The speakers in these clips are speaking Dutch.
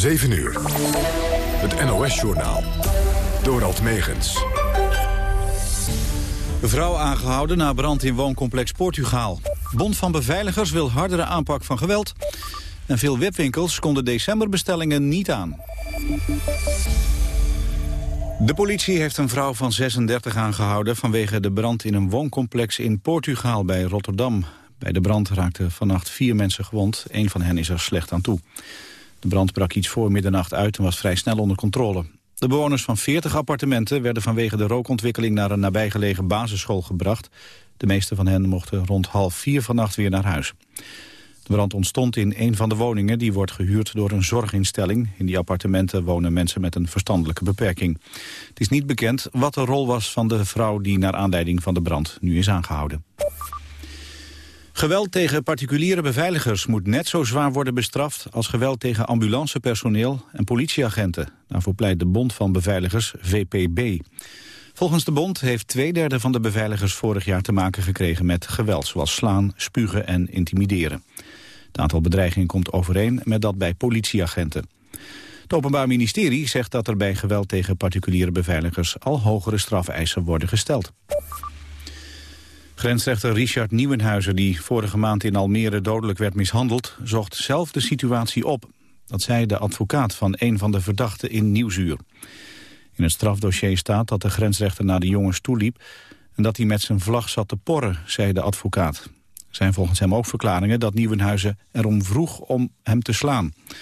7 uur. Het NOS-journaal. Dorald Megens. Vrouw aangehouden na brand in wooncomplex Portugaal. Bond van Beveiligers wil hardere aanpak van geweld. En veel webwinkels konden decemberbestellingen niet aan. De politie heeft een vrouw van 36 aangehouden... vanwege de brand in een wooncomplex in Portugaal bij Rotterdam. Bij de brand raakten vannacht vier mensen gewond. Eén van hen is er slecht aan toe. De brand brak iets voor middernacht uit en was vrij snel onder controle. De bewoners van 40 appartementen werden vanwege de rookontwikkeling naar een nabijgelegen basisschool gebracht. De meeste van hen mochten rond half vier vannacht weer naar huis. De brand ontstond in een van de woningen die wordt gehuurd door een zorginstelling. In die appartementen wonen mensen met een verstandelijke beperking. Het is niet bekend wat de rol was van de vrouw die naar aanleiding van de brand nu is aangehouden. Geweld tegen particuliere beveiligers moet net zo zwaar worden bestraft als geweld tegen ambulancepersoneel en politieagenten. Daarvoor pleit de Bond van Beveiligers, VPB. Volgens de bond heeft twee derde van de beveiligers vorig jaar te maken gekregen met geweld, zoals slaan, spugen en intimideren. Het aantal bedreigingen komt overeen met dat bij politieagenten. Het Openbaar Ministerie zegt dat er bij geweld tegen particuliere beveiligers al hogere strafeisen worden gesteld. Grensrechter Richard Nieuwenhuizen, die vorige maand in Almere dodelijk werd mishandeld, zocht zelf de situatie op. Dat zei de advocaat van een van de verdachten in Nieuwzuur. In het strafdossier staat dat de grensrechter naar de jongens toeliep... en dat hij met zijn vlag zat te porren, zei de advocaat. Er zijn volgens hem ook verklaringen dat Nieuwenhuizen erom vroeg om hem te slaan. Hij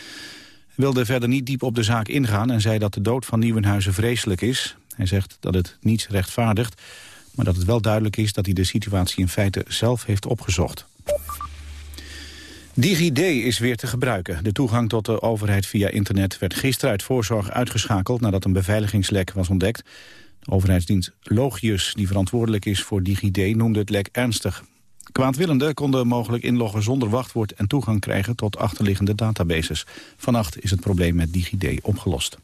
wilde verder niet diep op de zaak ingaan en zei dat de dood van Nieuwenhuizen vreselijk is. Hij zegt dat het niets rechtvaardigt maar dat het wel duidelijk is dat hij de situatie in feite zelf heeft opgezocht. DigiD is weer te gebruiken. De toegang tot de overheid via internet werd gisteren uit voorzorg uitgeschakeld nadat een beveiligingslek was ontdekt. De overheidsdienst Logius, die verantwoordelijk is voor DigiD, noemde het lek ernstig. Kwaadwillenden konden mogelijk inloggen zonder wachtwoord en toegang krijgen tot achterliggende databases. Vannacht is het probleem met DigiD opgelost.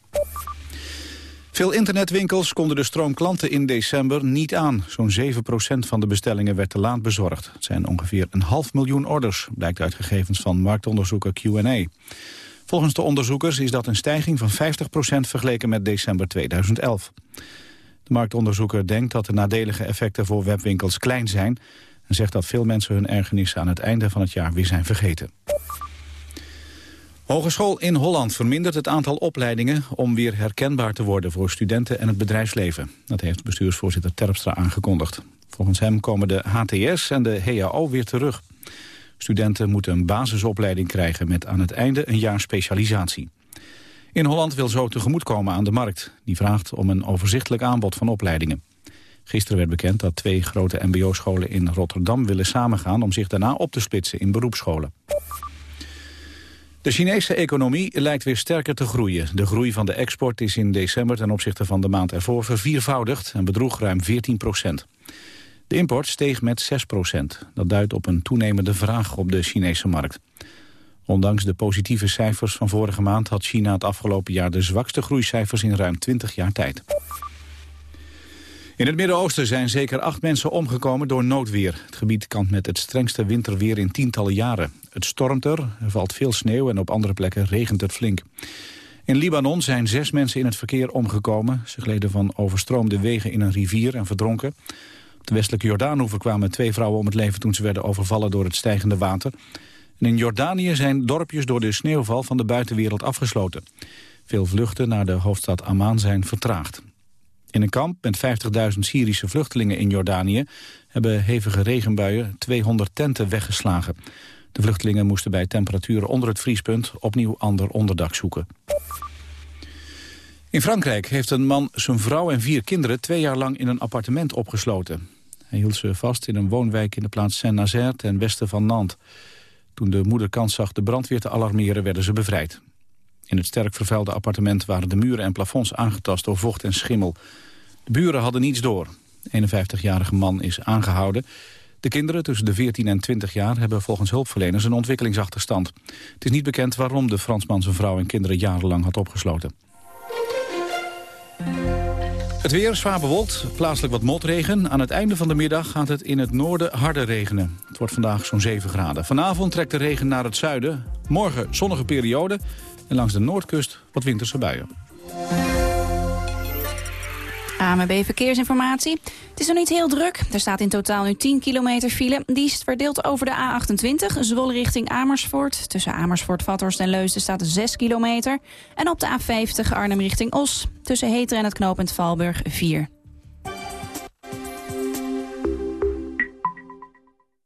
Veel internetwinkels konden de stroom klanten in december niet aan. Zo'n 7% van de bestellingen werd te laat bezorgd. Het zijn ongeveer een half miljoen orders, blijkt uit gegevens van marktonderzoeker Q&A. Volgens de onderzoekers is dat een stijging van 50% vergeleken met december 2011. De marktonderzoeker denkt dat de nadelige effecten voor webwinkels klein zijn... en zegt dat veel mensen hun ergernissen aan het einde van het jaar weer zijn vergeten. Hogeschool in Holland vermindert het aantal opleidingen om weer herkenbaar te worden voor studenten en het bedrijfsleven. Dat heeft bestuursvoorzitter Terpstra aangekondigd. Volgens hem komen de HTS en de HAO weer terug. Studenten moeten een basisopleiding krijgen met aan het einde een jaar specialisatie. In Holland wil zo tegemoetkomen aan de markt. Die vraagt om een overzichtelijk aanbod van opleidingen. Gisteren werd bekend dat twee grote mbo-scholen in Rotterdam willen samengaan... om zich daarna op te splitsen in beroepsscholen. De Chinese economie lijkt weer sterker te groeien. De groei van de export is in december ten opzichte van de maand ervoor verviervoudigd en bedroeg ruim 14 procent. De import steeg met 6 procent. Dat duidt op een toenemende vraag op de Chinese markt. Ondanks de positieve cijfers van vorige maand had China het afgelopen jaar de zwakste groeicijfers in ruim 20 jaar tijd. In het Midden-Oosten zijn zeker acht mensen omgekomen door noodweer. Het gebied kampt met het strengste winterweer in tientallen jaren. Het stormt er, er valt veel sneeuw en op andere plekken regent het flink. In Libanon zijn zes mensen in het verkeer omgekomen. Ze gleden van overstroomde wegen in een rivier en verdronken. Op de westelijke Jordaanhoever kwamen twee vrouwen om het leven... toen ze werden overvallen door het stijgende water. En in Jordanië zijn dorpjes door de sneeuwval van de buitenwereld afgesloten. Veel vluchten naar de hoofdstad Amman zijn vertraagd. In een kamp met 50.000 Syrische vluchtelingen in Jordanië... hebben hevige regenbuien 200 tenten weggeslagen. De vluchtelingen moesten bij temperaturen onder het vriespunt... opnieuw ander onderdak zoeken. In Frankrijk heeft een man zijn vrouw en vier kinderen... twee jaar lang in een appartement opgesloten. Hij hield ze vast in een woonwijk in de plaats Saint-Nazaire... ten westen van Nantes. Toen de moeder kans zag de brandweer te alarmeren... werden ze bevrijd. In het sterk vervuilde appartement waren de muren en plafonds aangetast door vocht en schimmel. De buren hadden niets door. De 51-jarige man is aangehouden. De kinderen tussen de 14 en 20 jaar hebben volgens hulpverleners een ontwikkelingsachterstand. Het is niet bekend waarom de Fransman zijn vrouw en kinderen jarenlang had opgesloten. Het weer zwaar bewolkt, plaatselijk wat motregen. Aan het einde van de middag gaat het in het noorden harder regenen. Het wordt vandaag zo'n 7 graden. Vanavond trekt de regen naar het zuiden. Morgen zonnige periode en langs de noordkust wat winterse buien. AMB Verkeersinformatie. Het is nog niet heel druk. Er staat in totaal nu 10 kilometer file. Die is verdeeld over de A28, Zwolle richting Amersfoort. Tussen Amersfoort, Vathorst en Leusden staat 6 kilometer. En op de A50 Arnhem richting Os. Tussen Heter en het knooppunt Valburg 4.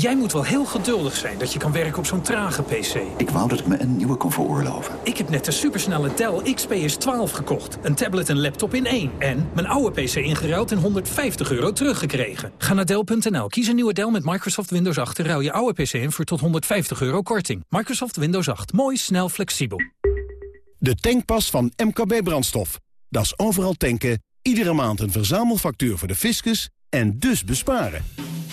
Jij moet wel heel geduldig zijn dat je kan werken op zo'n trage PC. Ik wou dat ik me een nieuwe kon veroorloven. Ik heb net de supersnelle Dell XPS 12 gekocht. Een tablet en laptop in één. En mijn oude PC ingeruild en 150 euro teruggekregen. Ga naar Dell.nl, kies een nieuwe Dell met Microsoft Windows 8... en ruil je oude PC in voor tot 150 euro korting. Microsoft Windows 8. Mooi, snel, flexibel. De tankpas van MKB Brandstof. Dat is overal tanken, iedere maand een verzamelfactuur voor de fiscus en dus besparen.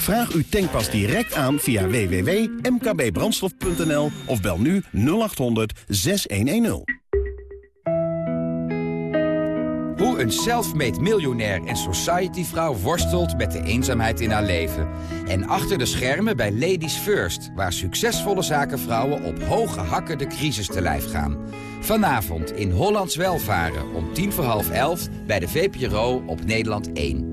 Vraag uw tankpas direct aan via www.mkbbrandstof.nl of bel nu 0800 6110. Hoe een self-made miljonair en societyvrouw worstelt met de eenzaamheid in haar leven. En achter de schermen bij Ladies First, waar succesvolle zakenvrouwen op hoge hakken de crisis te lijf gaan. Vanavond in Hollands Welvaren om tien voor half elf bij de VPRO op Nederland 1.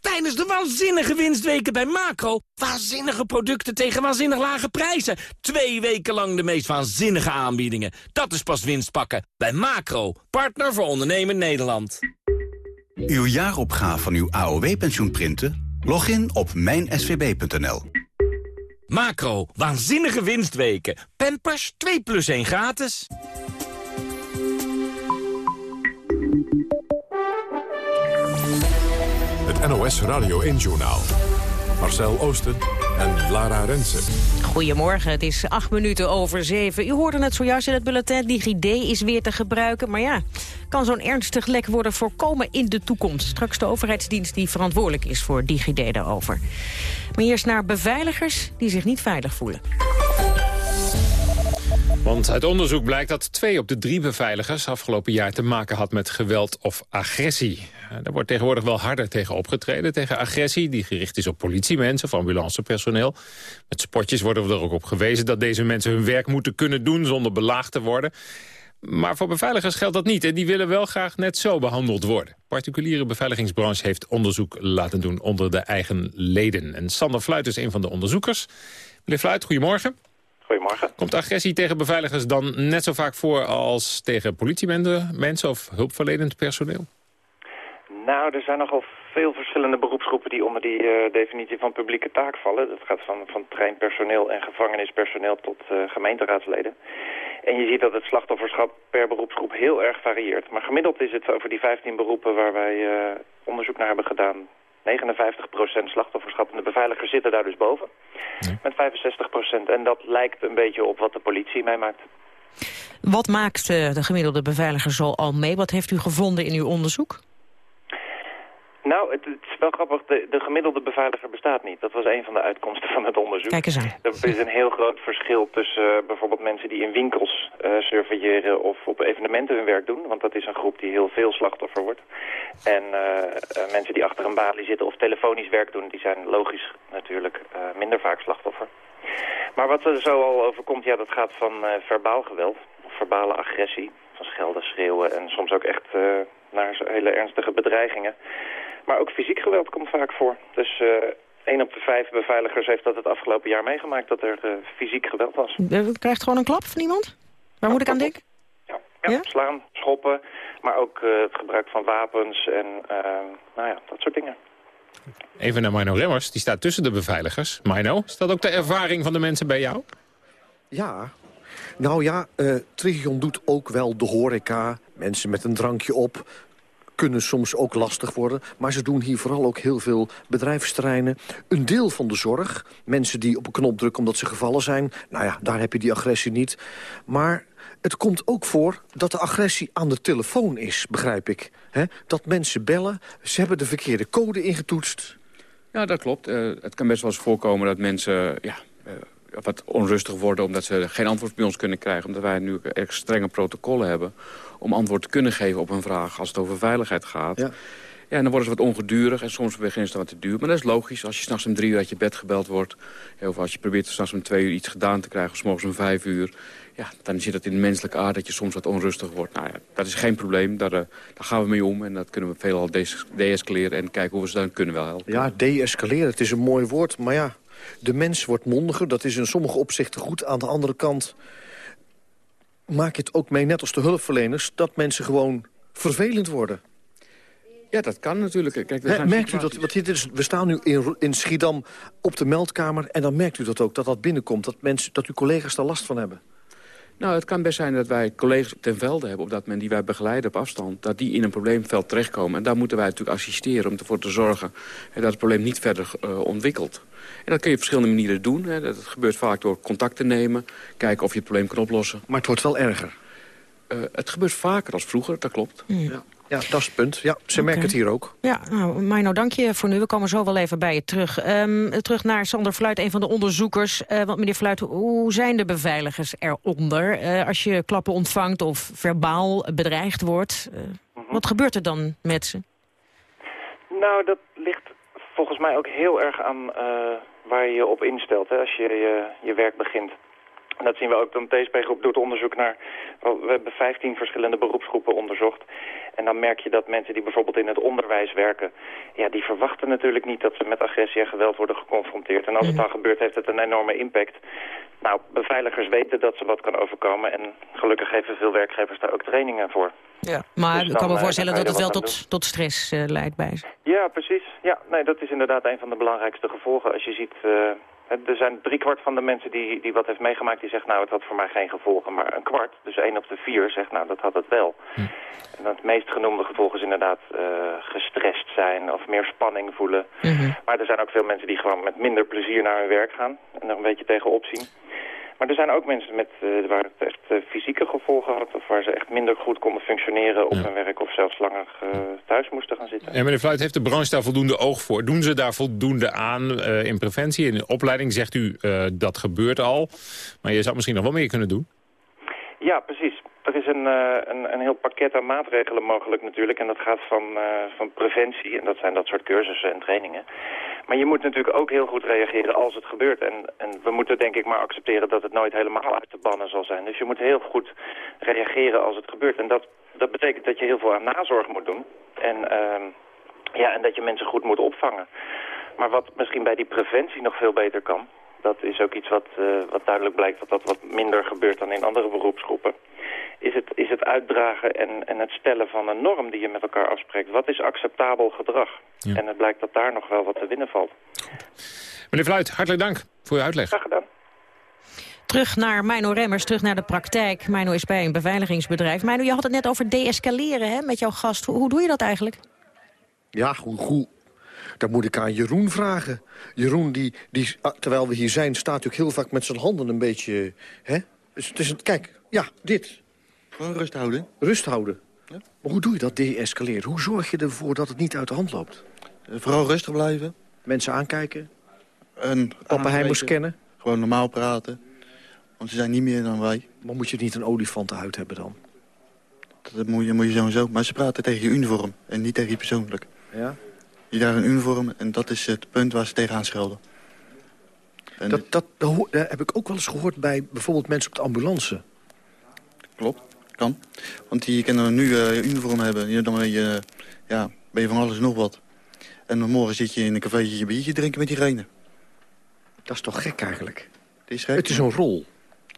Tijdens de waanzinnige winstweken bij Macro. Waanzinnige producten tegen waanzinnig lage prijzen. Twee weken lang de meest waanzinnige aanbiedingen. Dat is pas winst pakken. Bij Macro, partner voor ondernemen Nederland. Uw jaaropgave van uw AOW-pensioen printen? Log in op mijnsvb.nl. Macro, waanzinnige winstweken. Pampers 2 plus 1 gratis. Het NOS Radio 1-journaal. Marcel Oosten en Lara Rensen. Goedemorgen, het is acht minuten over zeven. U hoorde het zojuist in het bulletin, DigiD is weer te gebruiken. Maar ja, kan zo'n ernstig lek worden voorkomen in de toekomst? Straks de overheidsdienst die verantwoordelijk is voor DigiD daarover. Maar eerst naar beveiligers die zich niet veilig voelen. Want uit onderzoek blijkt dat twee op de drie beveiligers afgelopen jaar te maken had met geweld of agressie. Er wordt tegenwoordig wel harder tegen opgetreden, tegen agressie die gericht is op politiemensen of ambulancepersoneel. Met spotjes worden we er ook op gewezen dat deze mensen hun werk moeten kunnen doen zonder belaagd te worden. Maar voor beveiligers geldt dat niet en die willen wel graag net zo behandeld worden. Particuliere beveiligingsbranche heeft onderzoek laten doen onder de eigen leden. En Sander Fluit is een van de onderzoekers. Meneer Fluit, goedemorgen. Goedemorgen. Komt agressie tegen beveiligers dan net zo vaak voor als tegen politiemensen of hulpverlenend personeel? Nou, er zijn nogal veel verschillende beroepsgroepen die onder die uh, definitie van publieke taak vallen. Dat gaat van, van treinpersoneel en gevangenispersoneel tot uh, gemeenteraadsleden. En je ziet dat het slachtofferschap per beroepsgroep heel erg varieert. Maar gemiddeld is het over die 15 beroepen waar wij uh, onderzoek naar hebben gedaan... 59% slachtofferschap en de beveiligers zitten daar dus boven. Met 65%. En dat lijkt een beetje op wat de politie meemaakt. Wat maakt de gemiddelde beveiliger zo al mee? Wat heeft u gevonden in uw onderzoek? Nou, het, het, is wel grappig. De, de, gemiddelde beveiliger bestaat niet. Dat was een van de uitkomsten van het onderzoek. Kijk eens aan. Er is een heel groot verschil tussen uh, bijvoorbeeld mensen die in winkels uh, surveilleren of op evenementen hun werk doen. Want dat is een groep die heel veel slachtoffer wordt. En uh, mensen die achter een balie zitten of telefonisch werk doen, die zijn logisch natuurlijk minder vaak slachtoffer. Maar wat er zo al overkomt, ja, dat gaat van verbaal geweld, of verbale agressie, van schelden, schreeuwen en soms ook echt naar hele ernstige bedreigingen. Maar ook fysiek geweld komt vaak voor. Dus uh, één op de vijf beveiligers heeft dat het afgelopen jaar meegemaakt... dat er uh, fysiek geweld was. Je krijgt gewoon een klap van iemand? Waar moet ik aan denken? Ja, ja, slaan, schoppen, maar ook uh, het gebruik van wapens en nou ja, dat soort dingen. Even naar Mino Remmers, die staat tussen de beveiligers. Mino, is dat ook de ervaring van de mensen bij jou? Ja, nou ja, uh, Trigion doet ook wel de horeca. Mensen met een drankje op kunnen soms ook lastig worden. Maar ze doen hier vooral ook heel veel bedrijfsterreinen. Een deel van de zorg, mensen die op een knop drukken omdat ze gevallen zijn... nou ja, daar heb je die agressie niet. Maar het komt ook voor dat de agressie aan de telefoon is, begrijp ik. Dat mensen bellen, ze hebben de verkeerde code ingetoetst. Ja, dat klopt. Uh, het kan best wel eens voorkomen dat mensen... Ja, uh, wat onrustig worden omdat ze geen antwoord bij ons kunnen krijgen. Omdat wij nu echt strenge protocollen hebben om antwoord te kunnen geven op een vraag als het over veiligheid gaat. Ja. Ja, en dan worden ze wat ongedurig en soms beginnen ze wat te duur. Maar dat is logisch. Als je s'nachts om drie uur uit je bed gebeld wordt... of als je probeert s'nachts om twee uur iets gedaan te krijgen... of s morgens om vijf uur... Ja, dan zit het in de menselijke aard dat je soms wat onrustig wordt. Nou ja, dat is geen probleem. Daar, uh, daar gaan we mee om. En dat kunnen we veelal deescaleren en kijken hoe we ze dan kunnen wel helpen. Ja, deescaleren. Het is een mooi woord. Maar ja, de mens wordt mondiger. Dat is in sommige opzichten goed. Aan de andere kant maak je het ook mee, net als de hulpverleners... dat mensen gewoon vervelend worden. Ja, dat kan natuurlijk. Kijk, He, merkt u dat, want dit is, we staan nu in, in Schiedam op de meldkamer... en dan merkt u dat ook, dat dat binnenkomt. Dat, mensen, dat uw collega's daar last van hebben. Nou, het kan best zijn dat wij collega's ten velde hebben... op dat men die wij begeleiden op afstand... dat die in een probleemveld terechtkomen. En daar moeten wij natuurlijk assisteren om ervoor te zorgen... dat het probleem niet verder uh, ontwikkelt. En dat kun je op verschillende manieren doen. Hè. Dat gebeurt vaak door contact te nemen. Kijken of je het probleem kan oplossen. Maar het wordt wel erger. Uh, het gebeurt vaker dan vroeger, dat klopt. Ja. Ja, dat is het punt. Ja, ze okay. merken het hier ook. Ja, nou, Mino, dank je voor nu. We komen zo wel even bij je terug. Um, terug naar Sander Fluit, een van de onderzoekers. Uh, want meneer Fluit, hoe zijn de beveiligers eronder? Uh, als je klappen ontvangt of verbaal bedreigd wordt, uh, mm -hmm. wat gebeurt er dan met ze? Nou, dat ligt volgens mij ook heel erg aan waar je je op instelt hè, als je, je je werk begint. En dat zien we ook. De TSP-groep doet onderzoek naar... We hebben 15 verschillende beroepsgroepen onderzocht. En dan merk je dat mensen die bijvoorbeeld in het onderwijs werken... ja, die verwachten natuurlijk niet dat ze met agressie en geweld worden geconfronteerd. En als het dan gebeurt, heeft het een enorme impact. Nou, beveiligers weten dat ze wat kan overkomen. En gelukkig geven veel werkgevers daar ook trainingen voor. Ja, maar dus ik kan me voorstellen dat het wel tot, tot stress uh, leidt bij ze. Ja, precies. Ja, nee, dat is inderdaad een van de belangrijkste gevolgen. Als je ziet... Uh, er zijn driekwart van de mensen die, die wat heeft meegemaakt... die zegt, nou, het had voor mij geen gevolgen. Maar een kwart, dus één op de vier, zegt, nou, dat had het wel. Hm. En het meest genoemde gevolg is inderdaad uh, gestrest zijn of meer spanning voelen. Mm -hmm. Maar er zijn ook veel mensen die gewoon met minder plezier naar hun werk gaan. En er een beetje tegenop zien. Maar er zijn ook mensen met, uh, waar het echt uh, fysieke gevolgen had... of waar ze echt minder goed konden functioneren op ja. hun werk... of zelfs langer uh, thuis moesten gaan zitten. En meneer Fluit, heeft de branche daar voldoende oog voor? Doen ze daar voldoende aan in preventie? In de opleiding zegt u dat gebeurt al. Maar je zou misschien nog wel meer kunnen doen? Ja, precies. Er is een, uh, een, een, heel pakket aan maatregelen mogelijk natuurlijk. En dat gaat van, uh, van preventie. En dat zijn dat soort cursussen en trainingen. Maar je moet natuurlijk ook heel goed reageren als het gebeurt. En, en we moeten denk ik maar accepteren dat het nooit helemaal uit te bannen zal zijn. Dus je moet heel goed reageren als het gebeurt. En dat, dat betekent dat je heel veel aan nazorg moet doen. En, uh, ja, en dat je mensen goed moet opvangen. Maar wat misschien bij die preventie nog veel beter kan... dat is ook iets wat, uh, wat duidelijk blijkt dat dat wat minder gebeurt dan in andere beroepsgroepen is het, is het uitdragen en, en het stellen van een norm die je met elkaar afspreekt. Wat is acceptabel gedrag? Ja. En het blijkt dat daar nog wel wat te winnen valt. Goed. Meneer Fluit, hartelijk dank voor uw uitleg. Graag gedaan. Terug naar Mino Remmers, terug naar de praktijk. Mino is bij een beveiligingsbedrijf. Mino, je had het net over deescaleren met jouw gast. Hoe, hoe doe je dat eigenlijk? Ja, hoe, hoe, dat moet ik aan Jeroen vragen. Jeroen, die, die, terwijl we hier zijn, staat natuurlijk heel vaak met zijn handen een beetje... Hè? Dus het is, kijk, ja, dit. Gewoon rust houden. Rust houden. Ja. Maar hoe doe je dat de-escaleren? Hoe zorg je ervoor dat het niet uit de hand loopt? Vooral rustig blijven. Mensen aankijken. En Pappenheimers kennen. Gewoon normaal praten. Want ze zijn niet meer dan wij. Maar moet je niet een olifantenhuid hebben dan? Dat moet je, moet je sowieso. Maar ze praten tegen je uniform en niet tegen je persoonlijk. Ja? Je draagt een uniform en dat is het punt waar ze tegenaan schelden. Dat, dat, dat, dat, heb ik ook wel eens gehoord bij bijvoorbeeld mensen op de ambulance. Klopt, kan. Want die kunnen nu uh, uniform hebben. Dan ben je, ja, ben je van alles en nog wat. En dan morgen zit je in een cafeetje je biertje drinken met diegene. Dat is toch gek eigenlijk? Het is gek. Het is een rol.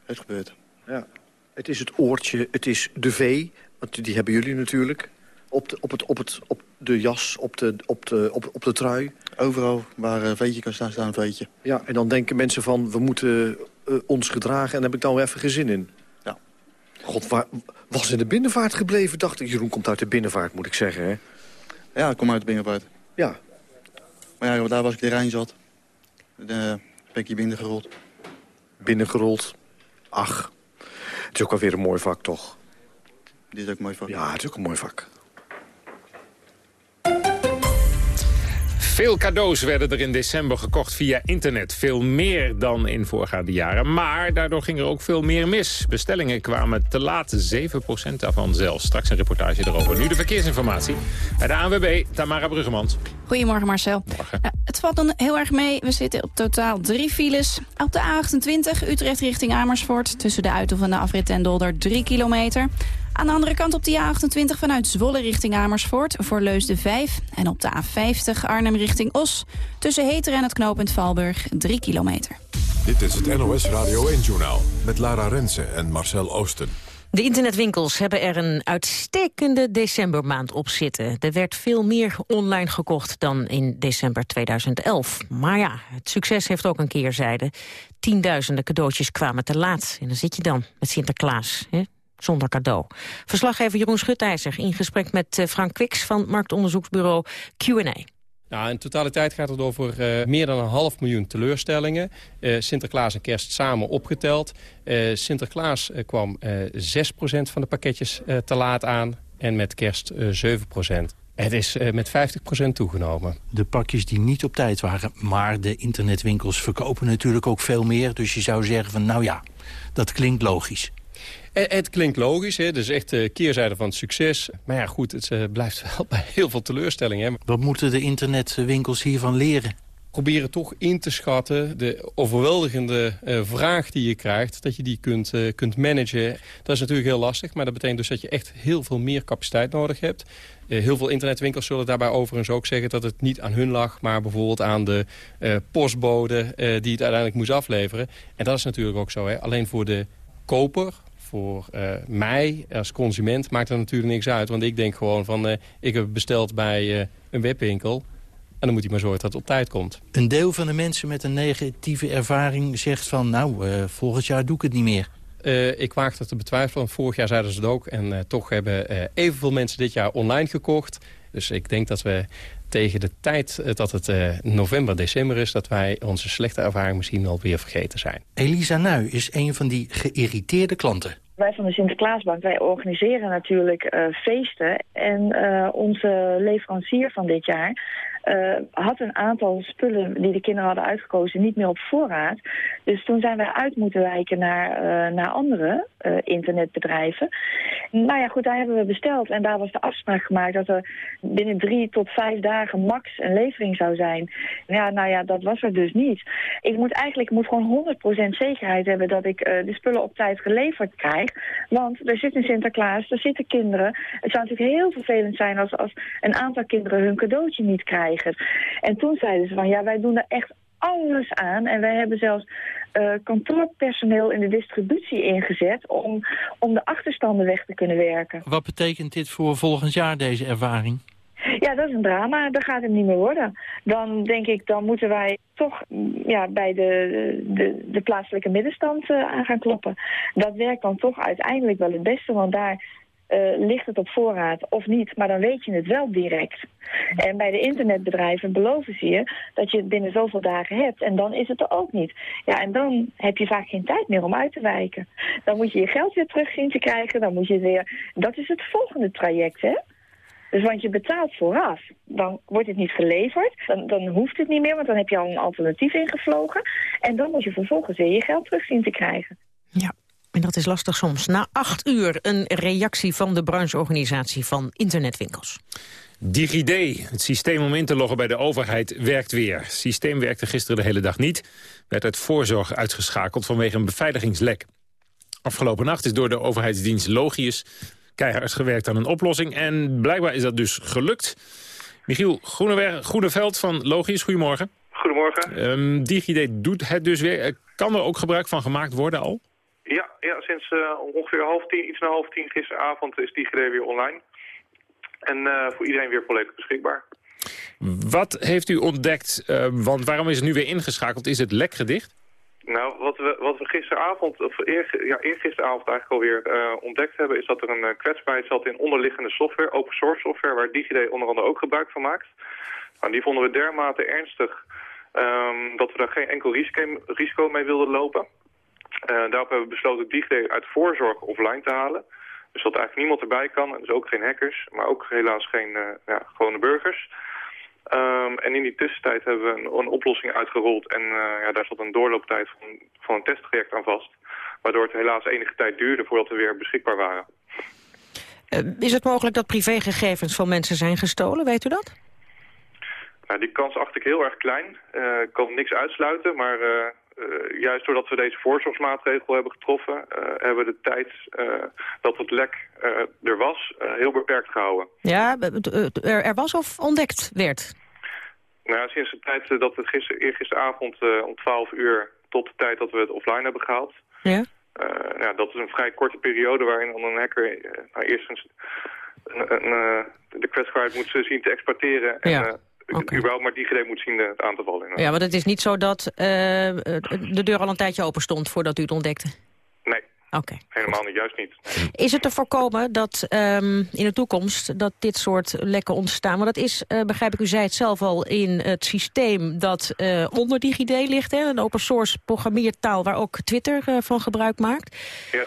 Het gebeurt. Ja. Het is het oortje, het is de V, want die hebben jullie natuurlijk. Op de, op het, op het, op de jas, op de, op de, op, op de trui. Overal waar een veetje kan staan, staat een veetje. Ja, en dan denken mensen van, we moeten eh, ons gedragen... en daar heb ik dan weer even geen zin in. Ja. God, waar, was in de binnenvaart gebleven, dacht ik. Jeroen komt uit de binnenvaart, moet ik zeggen, hè? Ja, ik kom uit de binnenvaart. Ja. Maar ja, daar was ik de Rijn zat. Dan ben ik hier binnengerold. Binnengerold. Ach, het is ook alweer een mooi vak, toch? Dit is ook een mooi vak. Ja, het is ook een mooi vak. Veel cadeaus werden er in december gekocht via internet. Veel meer dan in voorgaande jaren. Maar daardoor ging er ook veel meer mis. Bestellingen kwamen te laat, 7% daarvan zelfs. Straks een reportage erover. Nu de verkeersinformatie. Bij de ANWB, Tamara Bruggemans. Goedemorgen Marcel. Morgen. Ja, het valt dan heel erg mee. We zitten op totaal drie files. Op de A28 Utrecht richting Amersfoort. Tussen de Uithof en de afrit en Dolder 3 kilometer. Aan de andere kant op de A28 vanuit Zwolle richting Amersfoort. Voor Leusden 5. En op de A50 Arnhem richting Os. Tussen Heter en het knooppunt Valburg 3 kilometer. Dit is het NOS Radio 1-journaal met Lara Rensen en Marcel Oosten. De internetwinkels hebben er een uitstekende decembermaand op zitten. Er werd veel meer online gekocht dan in december 2011. Maar ja, het succes heeft ook een keerzijde. Tienduizenden cadeautjes kwamen te laat. En dan zit je dan met Sinterklaas, hè? zonder cadeau. Verslaggever Jeroen Schutijzer in gesprek met eh, Frank Kwiks van marktonderzoeksbureau Q&A. Nou, in totaliteit gaat het over uh, meer dan een half miljoen teleurstellingen. Uh, Sinterklaas en kerst samen opgeteld. Uh, Sinterklaas kwam 6% van de pakketjes te laat aan en met kerst 7%. Het is met 50% toegenomen. De pakjes die niet op tijd waren. Maar de internetwinkels verkopen natuurlijk ook veel meer. Dus je zou zeggen van nou ja, dat klinkt logisch. Het klinkt logisch, hè? dat is echt de keerzijde van het succes. Maar ja, goed, het uh, blijft wel bij heel veel teleurstellingen. Wat moeten de internetwinkels hiervan leren? Proberen toch in te schatten, de overweldigende uh, vraag die je krijgt... dat je die kunt, uh, kunt managen. Dat is natuurlijk heel lastig, maar dat betekent dus dat je echt heel veel meer capaciteit nodig hebt. heel veel internetwinkels zullen daarbij overigens ook zeggen dat het niet aan hun lag... maar bijvoorbeeld aan de postbode die het uiteindelijk moest afleveren. En dat is natuurlijk ook zo. Hè? Alleen voor de koper, voor uh, mij als consument maakt er natuurlijk niks uit. Want ik denk gewoon van, uh, ik heb besteld bij uh, een webwinkel... en dan moet hij maar zorgen dat het op tijd komt. Een deel van de mensen met een negatieve ervaring zegt van... nou, volgend jaar doe ik het niet meer. ik waag dat te betwijfelen, want vorig jaar zeiden ze het ook. En toch hebben evenveel mensen dit jaar online gekocht. Dus ik denk dat we tegen de tijd dat het november, december is... dat wij onze slechte ervaring misschien alweer vergeten zijn. Elisa Nui is een van die geïrriteerde klanten. Wij van de Sinterklaasbank, wij organiseren natuurlijk uh, feesten. En uh, onze leverancier van dit jaar uh, had een aantal spullen die de kinderen hadden uitgekozen niet meer op voorraad. Dus toen zijn wij uit moeten wijken naar, uh, naar andere uh, internetbedrijven. Nou ja, goed, daar hebben we besteld. En daar was de afspraak gemaakt dat er binnen drie tot vijf dagen max een levering zou zijn. Ja, nou ja, dat was er dus niet. Ik moet eigenlijk moet gewoon 100% zekerheid hebben dat ik de spullen op tijd geleverd krijg. Want er zit een Sinterklaas, er zitten kinderen. Het zou natuurlijk heel vervelend zijn als, als een aantal kinderen hun cadeautje niet krijgen. En toen zeiden ze van ja, wij doen er echt alles aan. En wij hebben zelfs uh, kantoorpersoneel in de distributie ingezet... Om, om de achterstanden weg te kunnen werken. Wat betekent dit voor volgend jaar, deze ervaring? Ja, dat is een drama. Dat gaat het niet meer worden. Dan denk ik, dan moeten wij toch ja, bij de, de, de plaatselijke middenstand uh, aan gaan kloppen. Dat werkt dan toch uiteindelijk wel het beste, want daar uh, ligt het op voorraad of niet, maar dan weet je het wel direct. En bij de internetbedrijven beloven ze je dat je het binnen zoveel dagen hebt. En dan is het er ook niet. Ja, en dan heb je vaak geen tijd meer om uit te wijken. Dan moet je je geld weer terug zien te krijgen. Dan moet je weer... Dat is het volgende traject, hè? Dus want je betaalt vooraf. Dan wordt het niet geleverd. Dan, dan hoeft het niet meer, want dan heb je al een alternatief ingevlogen. En dan moet je vervolgens weer je geld terug zien te krijgen. Ja, en dat is lastig soms. Na acht uur een reactie van de brancheorganisatie van internetwinkels. DigiD, het systeem om in te loggen bij de overheid, werkt weer. Het systeem werkte gisteren de hele dag niet. Werd uit voorzorg uitgeschakeld vanwege een beveiligingslek. Afgelopen nacht is door de overheidsdienst Logius keihard gewerkt aan een oplossing. En blijkbaar is dat dus gelukt. Michiel Groeneweg, Groeneveld van Logisch, goedemorgen. Goedemorgen. Um, DigiD doet het dus weer. Kan er ook gebruik van gemaakt worden al? Sinds uh, ongeveer half tien, iets na half tien gisteravond is DigiD weer online. En uh, voor iedereen weer volledig beschikbaar. Wat heeft u ontdekt? Uh, want waarom is het nu weer ingeschakeld? Is het lek gedicht? Nou, wat we, wat we gisteravond, of eer, ja, eergisteravond eigenlijk alweer uh, ontdekt hebben... is dat er een uh, kwetsbaarheid zat in onderliggende software, open source software... waar DigiD onder andere ook gebruik van maakt. Nou, die vonden we dermate ernstig um, dat we daar geen enkel risico, risico mee wilden lopen. Uh, daarop hebben we besloten DigiD uit voorzorg offline te halen. Dus dat eigenlijk niemand erbij kan, dus ook geen hackers, maar ook helaas geen ja, gewone burgers... Um, en in die tussentijd hebben we een, een oplossing uitgerold. En uh, ja, daar zat een doorlooptijd van, van een testtraject aan vast. Waardoor het helaas enige tijd duurde voordat we weer beschikbaar waren. Is het mogelijk dat privégegevens van mensen zijn gestolen? Weet u dat? Nou, die kans acht ik heel erg klein. Uh, ik kan niks uitsluiten, maar juist doordat we deze voorzorgsmaatregel hebben getroffen... hebben we de tijd dat het lek er was heel beperkt gehouden. Ja, er, er was of ontdekt werd? Nou, sinds de tijd dat we gister, eergisteravond uh, om 12 uur tot de tijd dat we het offline hebben gehaald. Ja? Ja, dat is een vrij korte periode waarin dan een hacker nou, eerst een, een, de kwetsbaarheid moet zien te exploiteren. En, ja. Okay. überhaupt maar DigiD moet zien het aan te vallen. Ja, want het is niet zo dat de deur al een tijdje open stond voordat u het ontdekte? Nee. Oké. Helemaal niet, juist niet. Is het te voorkomen dat um, in de toekomst dat dit soort lekken ontstaan? Want dat is, uh, begrijp ik, u zei het zelf al, in het systeem dat uh, onder DigiD ligt. Hè, een open source programmeertaal waar ook Twitter van gebruik maakt. Ja.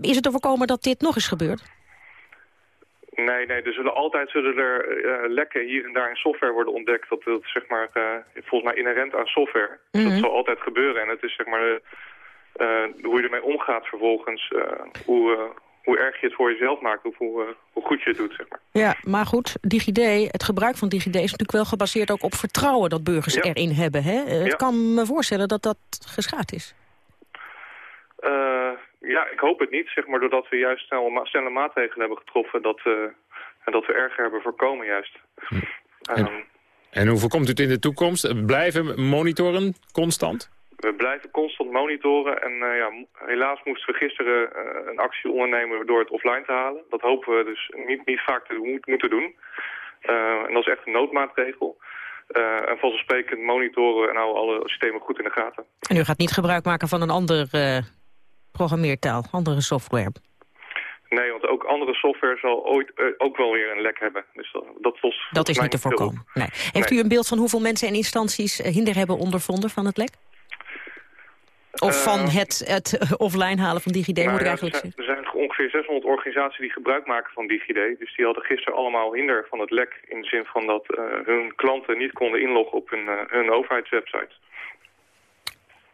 is het te voorkomen dat dit nog eens gebeurt? Nee, nee, er zullen altijd zullen er uh, lekken hier en daar in software worden ontdekt. Dat, dat zeg maar, uh, volgens mij inherent aan software. Mm -hmm. Dat zal altijd gebeuren. En het is zeg maar, uh, hoe je ermee omgaat vervolgens. hoe, hoe erg je het voor jezelf maakt, of hoe, hoe goed je het doet, zeg maar. Ja, maar goed, DigiD, het gebruik van DigiD is natuurlijk wel gebaseerd ook op vertrouwen dat burgers ja. erin hebben. Hè? Ja. Ik kan me voorstellen dat dat geschaad is. Ja, ik hoop het niet, zeg maar, doordat we juist snel, ma snelle maatregelen hebben getroffen, dat, uh, en dat we erger hebben voorkomen juist. En, um, en hoe voorkomt u het in de toekomst? Blijven monitoren, constant? We blijven constant monitoren en uh, ja, helaas moesten we gisteren uh, een actie ondernemen door het offline te halen. Dat hopen we dus niet, niet vaak te moeten doen. Uh, en dat is echt een noodmaatregel. Uh, en vanzelfsprekend monitoren en houden alle systemen goed in de gaten. En u gaat niet gebruik maken van een ander uh, programmeertaal, andere software? Nee, want ook andere software zal ooit uh, ook wel weer een lek hebben. Dus dat, dat, dat is niet te voorkomen. Nee. Heeft nee. u een beeld van hoeveel mensen en instanties hinder hebben ondervonden van het lek? Of van uh, het, het offline halen van DigiD, nou moet ik ja, eigenlijk er zijn, zeggen? Er zijn ongeveer 600 organisaties die gebruik maken van DigiD. Dus die hadden gisteren allemaal hinder van het lek... in de zin van dat uh, hun klanten niet konden inloggen op hun, hun overheidswebsite.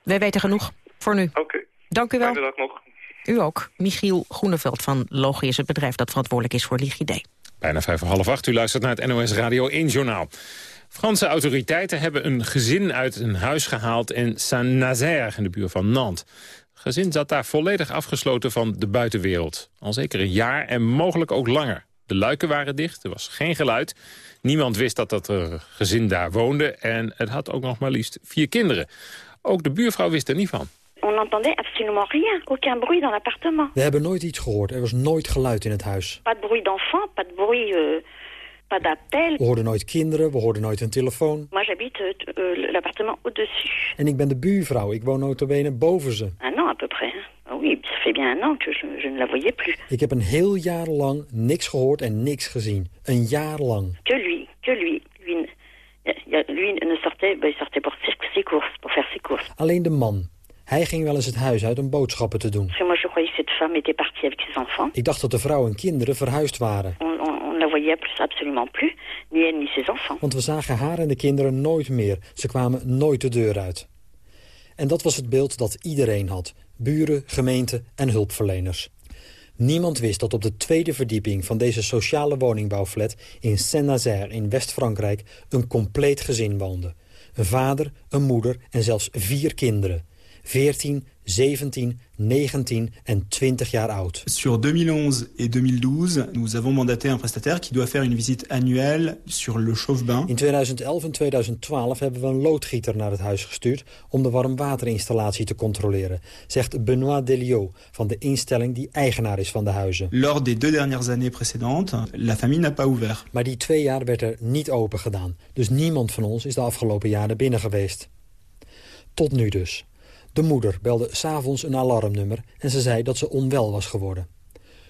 Wij weten genoeg voor nu. Oké. Okay. Dank u wel. Fijne dag nog. U ook. Michiel Groeneveld van Logisch, het bedrijf dat verantwoordelijk is voor DigiD. Bijna vijf voor half acht. U luistert naar het NOS Radio 1 Journaal. Franse autoriteiten hebben een gezin uit een huis gehaald in Saint-Nazaire in de buurt van Nantes. Het gezin zat daar volledig afgesloten van de buitenwereld. Al zeker een jaar en mogelijk ook langer. De luiken waren dicht, er was geen geluid. Niemand wist dat dat er gezin daar woonde en het had ook nog maar liefst vier kinderen. Ook de buurvrouw wist er niet van. On n'entendait absolument rien, aucun bruit dans l'appartement. We hebben nooit iets gehoord, er was nooit geluid in het huis. Pas de bruit d'enfant, pas de bruit... Uh... Pas d'appel. We hoorden nooit kinderen, we hoorden nooit een telefoon. Moi j'habite uh, l'appartement au-dessus. En ik ben de buurvrouw, ik woon notabene boven ze. Un an à peu près. Oh oui, ça fait bien un an que je, je ne la voyais plus. Ik heb een heel jaar lang niks gehoord en niks gezien. Een jaar lang. Que lui, que lui. Lui, lui ne sortait, ben, il sortait pour ses courses, pour faire ses courses. Alleen de man. Hij ging wel eens het huis uit om boodschappen te doen. Ik dacht dat de vrouw en kinderen verhuisd waren. Want we zagen haar en de kinderen nooit meer. Ze kwamen nooit de deur uit. En dat was het beeld dat iedereen had. Buren, gemeente en hulpverleners. Niemand wist dat op de tweede verdieping van deze sociale woningbouwflat... in Saint-Nazaire in West-Frankrijk een compleet gezin woonde. Een vader, een moeder en zelfs vier kinderen. 14, 17, 19 en 20 jaar oud. Sur 2011 et 2012, nous avons mandaté un prestataire qui doit faire une visite annuelle sur le chauffe-bain. In 2011 en 2012 hebben we een loodgieter naar het huis gestuurd om de warmwaterinstallatie te controleren, zegt Benoît Deliot van de instelling die eigenaar is van de huizen. Lors des deux dernières années précédentes, la famille n'a pas ouvert. Maar die twee jaar werd er niet open gedaan, dus niemand van ons is de afgelopen jaren binnen geweest. Tot nu dus. De moeder belde s'avonds een alarmnummer en ze zei dat ze onwel was geworden.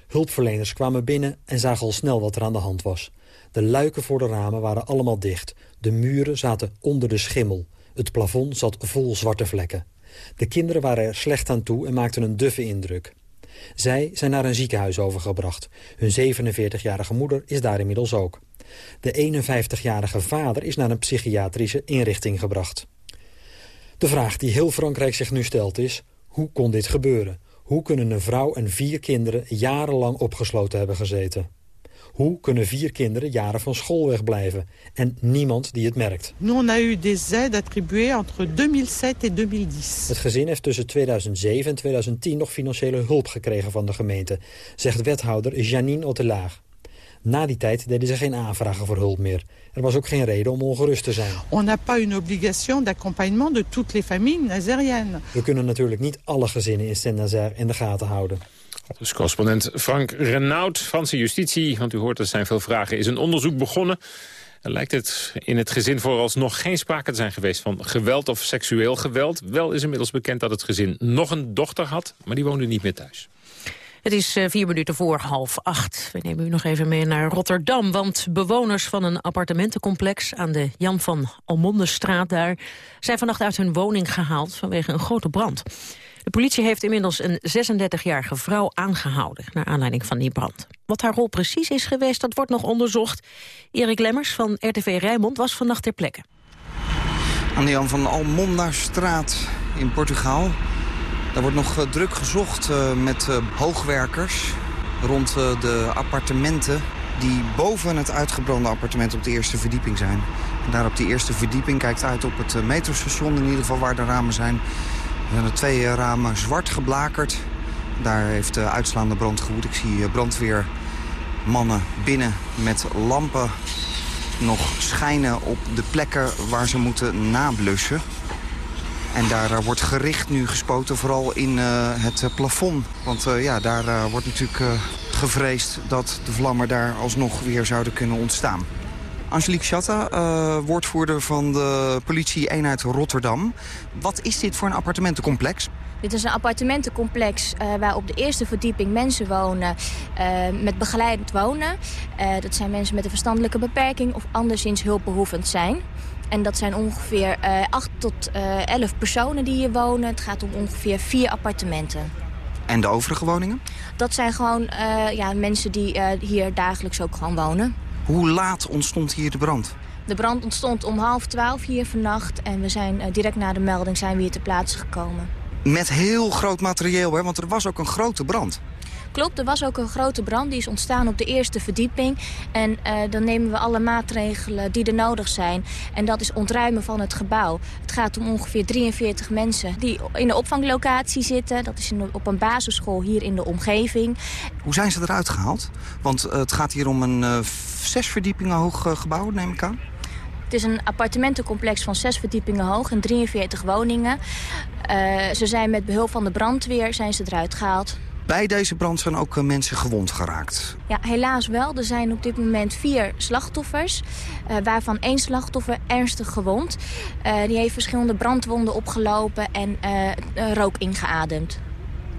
Hulpverleners kwamen binnen en zagen al snel wat er aan de hand was. De luiken voor de ramen waren allemaal dicht. De muren zaten onder de schimmel. Het plafond zat vol zwarte vlekken. De kinderen waren er slecht aan toe en maakten een duffe indruk. Zij zijn naar een ziekenhuis overgebracht. Hun 47-jarige moeder is daar inmiddels ook. De 51-jarige vader is naar een psychiatrische inrichting gebracht. De vraag die heel Frankrijk zich nu stelt is... hoe kon dit gebeuren? Hoe kunnen een vrouw en vier kinderen jarenlang opgesloten hebben gezeten? Hoe kunnen vier kinderen jaren van school wegblijven? En niemand die het merkt. Nous, on a eu des aides attribuées entre 2007 et 2010. Het gezin heeft tussen 2007 en 2010 nog financiële hulp gekregen van de gemeente... zegt wethouder Janine Ottelaar. Na die tijd deden ze geen aanvragen voor hulp meer. Er was ook geen reden om ongerust te zijn. On n'a pas une obligation d'accompagnement de toutes les familles nazériennes. We kunnen natuurlijk niet alle gezinnen in Saint-Nazaire in de gaten houden. Dus correspondent Frank Renaud, Franse justitie, want u hoort er zijn veel vragen, is een onderzoek begonnen. Er lijkt het in het gezin vooralsnog geen sprake te zijn geweest van geweld of seksueel geweld. Wel is inmiddels bekend dat het gezin nog een dochter had, maar die woonde niet meer thuis. Het is eh, vier minuten voor half acht. We nemen u nog even mee naar Rotterdam. Want bewoners van een appartementencomplex aan de Jan van Almondestraat daar... zijn vannacht uit hun woning gehaald vanwege een grote brand. De politie heeft inmiddels een 36-jarige vrouw aangehouden... naar aanleiding van die brand. Wat haar rol precies is geweest, dat wordt nog onderzocht. Erik Lemmers van RTV Rijnmond was vannacht ter plekke. Aan de Jan van Almondastraat in Portugal er wordt nog uh, druk gezocht uh, met uh, hoogwerkers rond de appartementen die boven het uitgebrande appartement op de eerste verdieping zijn. En daar op die eerste verdieping kijkt uit op het metrostation in ieder geval waar de ramen zijn. Er zijn twee ramen zwart geblakerd. Daar heeft de uitslaande brand gewoed. Ik zie brandweermannen binnen met lampen nog schijnen op de plekken waar ze moeten nablussen. En daar uh, wordt gericht nu gespoten, vooral in uh, het uh, plafond. Want ja, daar wordt natuurlijk gevreesd dat de vlammen daar alsnog weer zouden kunnen ontstaan. Angelique Chatta, woordvoerder van de politie-eenheid Rotterdam. Wat is dit voor een appartementencomplex? Dit is een appartementencomplex waar op de eerste verdieping mensen wonen met begeleidend wonen. Dat zijn mensen met een verstandelijke beperking of anderszins hulpbehoevend zijn. En dat zijn ongeveer uh, 8 tot uh, 11 personen die hier wonen. Het gaat om ongeveer vier appartementen. En de overige woningen? Dat zijn gewoon uh, ja, mensen die hier dagelijks ook gewoon wonen. Hoe laat ontstond hier de brand? De brand ontstond om half twaalf hier vannacht. En we zijn direct na de melding zijn we hier ter plaatse gekomen. Met heel groot materieel, hè? want er was ook een grote brand. Klopt, er was ook een grote brand. Die is ontstaan op de eerste verdieping. En uh, dan nemen we alle maatregelen die er nodig zijn. En dat is ontruimen van het gebouw. Het gaat om ongeveer 43 mensen die in de opvanglocatie zitten. Dat is in op een basisschool hier in de omgeving. Hoe zijn ze eruit gehaald? Want uh, het gaat hier om een uh, zes verdiepingen hoog gebouw, neem ik aan. Het is een appartementencomplex van zes verdiepingen hoog en 43 woningen. ze zijn met behulp van de brandweer zijn ze eruit gehaald. Bij deze brand zijn ook mensen gewond geraakt. Ja, helaas wel. Er zijn op dit moment vier slachtoffers. Uh, waarvan één slachtoffer ernstig gewond. Die heeft verschillende brandwonden opgelopen en rook ingeademd.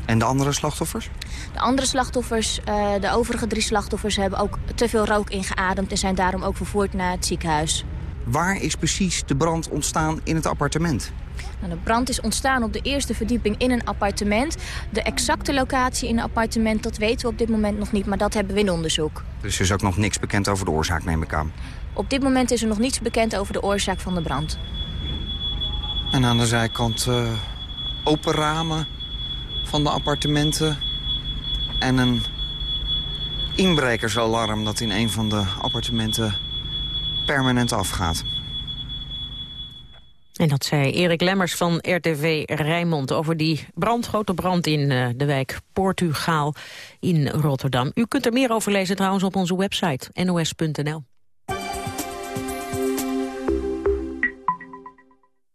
En de andere slachtoffers? De andere slachtoffers, de overige drie slachtoffers... hebben ook te veel rook ingeademd... en zijn daarom ook vervoerd naar het ziekenhuis. Waar is precies de brand ontstaan in het appartement? Nou, de brand is ontstaan op de eerste verdieping in een appartement. De exacte locatie in een appartement, dat weten we op dit moment nog niet. Maar dat hebben we in onderzoek. Dus er is ook nog niks bekend over de oorzaak, neem ik aan? Op dit moment is er nog niets bekend over de oorzaak van de brand. En aan de zijkant uh, open ramen van de appartementen. En een inbrekersalarm dat in een van de appartementen permanent afgaat. En dat zei Erik Lemmers van RTV Rijnmond over die brand, grote brand in uh, de wijk Portugaal in Rotterdam. U kunt er meer over lezen trouwens op onze website nos.nl.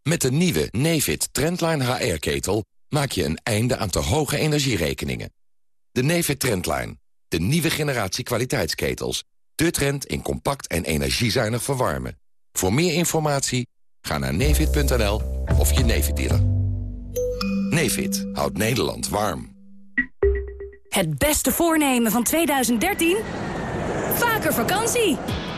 Met de nieuwe Nefit Trendline HR-ketel maak je een einde aan te hoge energierekeningen. De Nefit Trendline, de nieuwe generatie kwaliteitsketels. De trend in compact en energiezuinig verwarmen. Voor meer informatie ga naar nefit.nl of je Nefit dealer. Nefit houdt Nederland warm. Het beste voornemen van 2013? Vaker vakantie!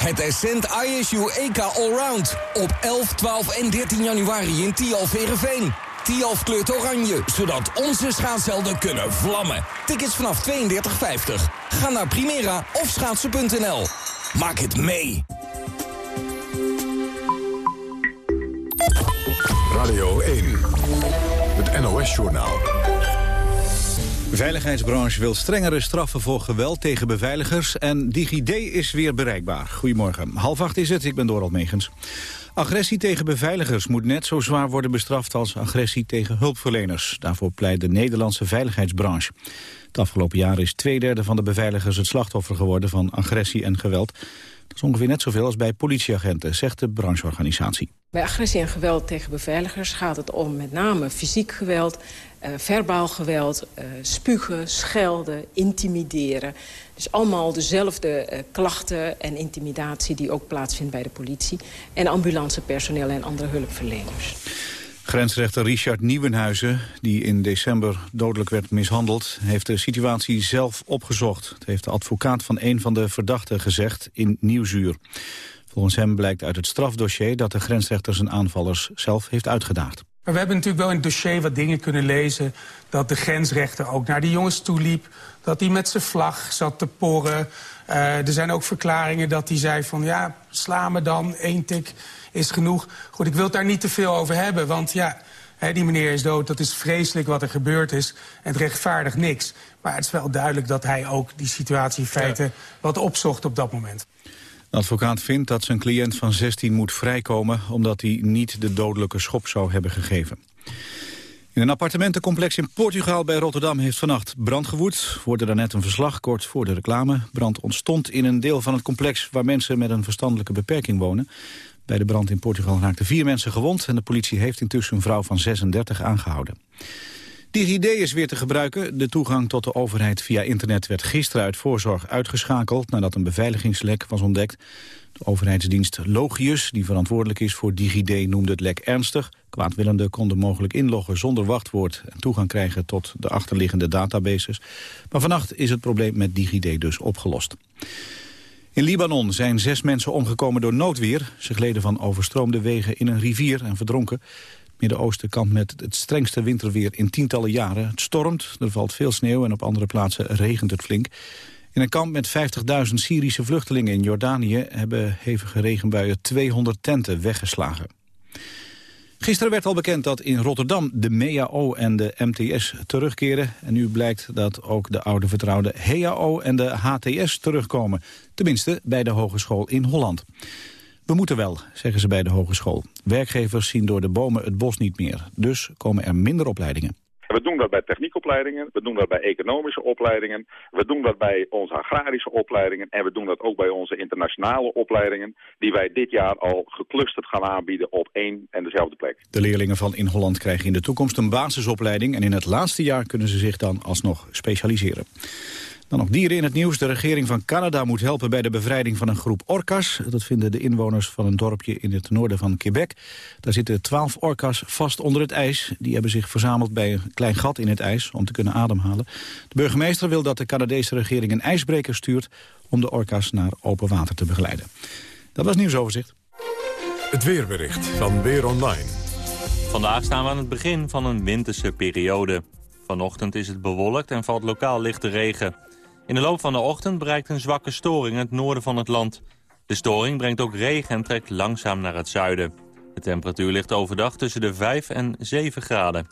Het Ascent ISU EK Allround. Op 11, 12 en 13 januari in Tialf Verenveen. Tialf kleurt oranje, zodat onze schaatshelden kunnen vlammen. Tickets vanaf 32,50. Ga naar Primera of schaatsen.nl. Maak het mee. Radio 1. Het NOS-journaal. Veiligheidsbranche wil strengere straffen voor geweld tegen beveiligers... en DigiD is weer bereikbaar. Goedemorgen. Half acht is het, ik ben Dorald Megens. Agressie tegen beveiligers moet net zo zwaar worden bestraft... als agressie tegen hulpverleners. Daarvoor pleit de Nederlandse veiligheidsbranche. Het afgelopen jaar is twee derde van de beveiligers het slachtoffer geworden... van agressie en geweld. Dat is ongeveer net zoveel als bij politieagenten, zegt de brancheorganisatie. Bij agressie en geweld tegen beveiligers gaat het om met name fysiek geweld, uh, verbaal geweld, uh, spugen, schelden, intimideren. Dus allemaal dezelfde uh, klachten en intimidatie die ook plaatsvindt bij de politie en ambulancepersoneel en andere hulpverleners. Grensrechter Richard Nieuwenhuizen, die in december dodelijk werd mishandeld... heeft de situatie zelf opgezocht. Dat heeft de advocaat van een van de verdachten gezegd in Nieuwsuur. Volgens hem blijkt uit het strafdossier dat de grensrechter zijn aanvallers zelf heeft uitgedaagd. Maar we hebben natuurlijk wel in het dossier wat dingen kunnen lezen... dat de grensrechter ook naar die jongens toe liep. Dat hij met zijn vlag zat te porren. Uh, er zijn ook verklaringen dat hij zei van... ja, sla me dan, één tik is genoeg. Goed, ik wil het daar niet te veel over hebben, want ja... Die meneer is dood, dat is vreselijk wat er gebeurd is. En het rechtvaardigt niks. Maar het is wel duidelijk dat hij ook die situatie in feite... wat opzocht op dat moment. De advocaat vindt dat zijn cliënt van 16 moet vrijkomen... omdat hij niet de dodelijke schop zou hebben gegeven. In een appartementencomplex in Portugal bij Rotterdam heeft vannacht brand gewoed. Hoorde daarnet een verslag, kort voor de reclame. Brand ontstond in een deel van het complex waar mensen met een verstandelijke beperking wonen. Bij de brand in Portugal raakten vier mensen gewond... en de politie heeft intussen een vrouw van 36 aangehouden. DigiD is weer te gebruiken. De toegang tot de overheid via internet werd gisteren uit voorzorg uitgeschakeld... nadat een beveiligingslek was ontdekt. De overheidsdienst Logius, die verantwoordelijk is voor DigiD, noemde het lek ernstig. Kwaadwillenden konden mogelijk inloggen zonder wachtwoord... en toegang krijgen tot de achterliggende databases. Maar vannacht is het probleem met DigiD dus opgelost. In Libanon zijn zes mensen omgekomen door noodweer. Ze gleden van overstroomde wegen in een rivier en verdronken. Midden-Oosten kampt met het strengste winterweer in tientallen jaren. Het stormt, er valt veel sneeuw en op andere plaatsen regent het flink. In een kamp met 50.000 Syrische vluchtelingen in Jordanië... hebben hevige regenbuien 200 tenten weggeslagen. Gisteren werd al bekend dat in Rotterdam de MEAO en de MTS terugkeren. En nu blijkt dat ook de oude vertrouwde HAO en de HTS terugkomen. Tenminste bij de hogeschool in Holland. We moeten wel, zeggen ze bij de hogeschool. Werkgevers zien door de bomen het bos niet meer. Dus komen er minder opleidingen. We doen dat bij techniekopleidingen, we doen dat bij economische opleidingen, we doen dat bij onze agrarische opleidingen en we doen dat ook bij onze internationale opleidingen die wij dit jaar al geclusterd gaan aanbieden op één en dezelfde plek. De leerlingen van In Holland krijgen in de toekomst een basisopleiding en in het laatste jaar kunnen ze zich dan alsnog specialiseren. Dan nog dieren in het nieuws. De regering van Canada moet helpen bij de bevrijding van een groep orka's. Dat vinden de inwoners van een dorpje in het noorden van Quebec. Daar zitten twaalf orka's vast onder het ijs. Die hebben zich verzameld bij een klein gat in het ijs om te kunnen ademhalen. De burgemeester wil dat de Canadese regering een ijsbreker stuurt... om de orka's naar open water te begeleiden. Dat was nieuwsoverzicht. Het weerbericht van Weer Online. Vandaag staan we aan het begin van een winterse periode. Vanochtend is het bewolkt en valt lokaal lichte regen. In de loop van de ochtend bereikt een zwakke storing het noorden van het land. De storing brengt ook regen en trekt langzaam naar het zuiden. De temperatuur ligt overdag tussen de 5 en 7 graden.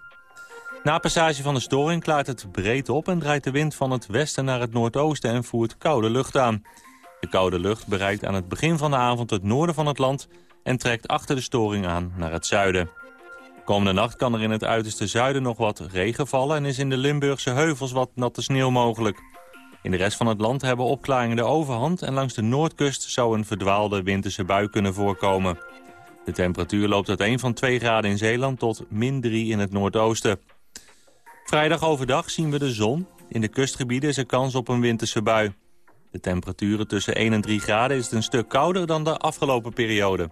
Na passage van de storing klaart het breed op en draait de wind van het westen naar het noordoosten en voert koude lucht aan. De koude lucht bereikt aan het begin van de avond het noorden van het land en trekt achter de storing aan naar het zuiden. Komende nacht kan er in het uiterste zuiden nog wat regen vallen... en is in de Limburgse heuvels wat natte sneeuw mogelijk. In de rest van het land hebben opklaringen de overhand... en langs de noordkust zou een verdwaalde winterse bui kunnen voorkomen. De temperatuur loopt uiteen van 2 graden in Zeeland tot min 3 in het noordoosten. Vrijdag overdag zien we de zon. In de kustgebieden is er kans op een winterse bui. De temperaturen tussen 1 en 3 graden is het een stuk kouder dan de afgelopen periode.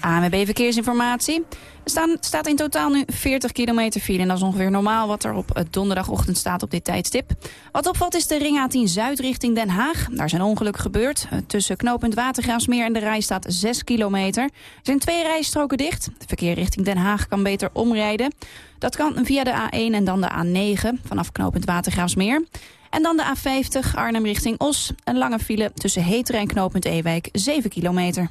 ANWB Verkeersinformatie. Er staan, staat in totaal nu 40 kilometer file. En dat is ongeveer normaal wat er op donderdagochtend staat op dit tijdstip. Wat opvalt is de ring A10 Zuid richting Den Haag. Daar zijn ongeluk gebeurd. Eh, tussen knooppunt Watergraafsmeer en de rij staat 6 kilometer. Er zijn twee rijstroken dicht. Het verkeer richting Den Haag kan beter omrijden. Dat kan via de A1 en dan de A9 vanaf knooppunt Watergraafsmeer. En dan de A50 Arnhem richting Os. Een lange file tussen Heteren en knooppunt Ewijk 7 kilometer.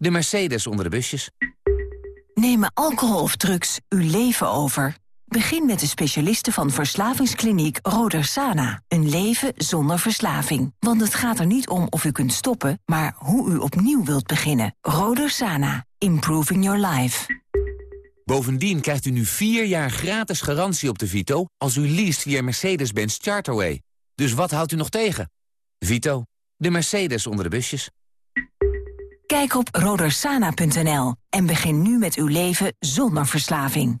de Mercedes onder de busjes. Nemen alcohol of drugs uw leven over? Begin met de specialisten van verslavingskliniek Roder Sana. Een leven zonder verslaving. Want het gaat er niet om of u kunt stoppen, maar hoe u opnieuw wilt beginnen. Roder Sana. Improving your life. Bovendien krijgt u nu vier jaar gratis garantie op de Vito... als u leest via Mercedes-Benz Charterway. Dus wat houdt u nog tegen? Vito, de Mercedes onder de busjes. Kijk op rodersana.nl en begin nu met uw leven zonder verslaving.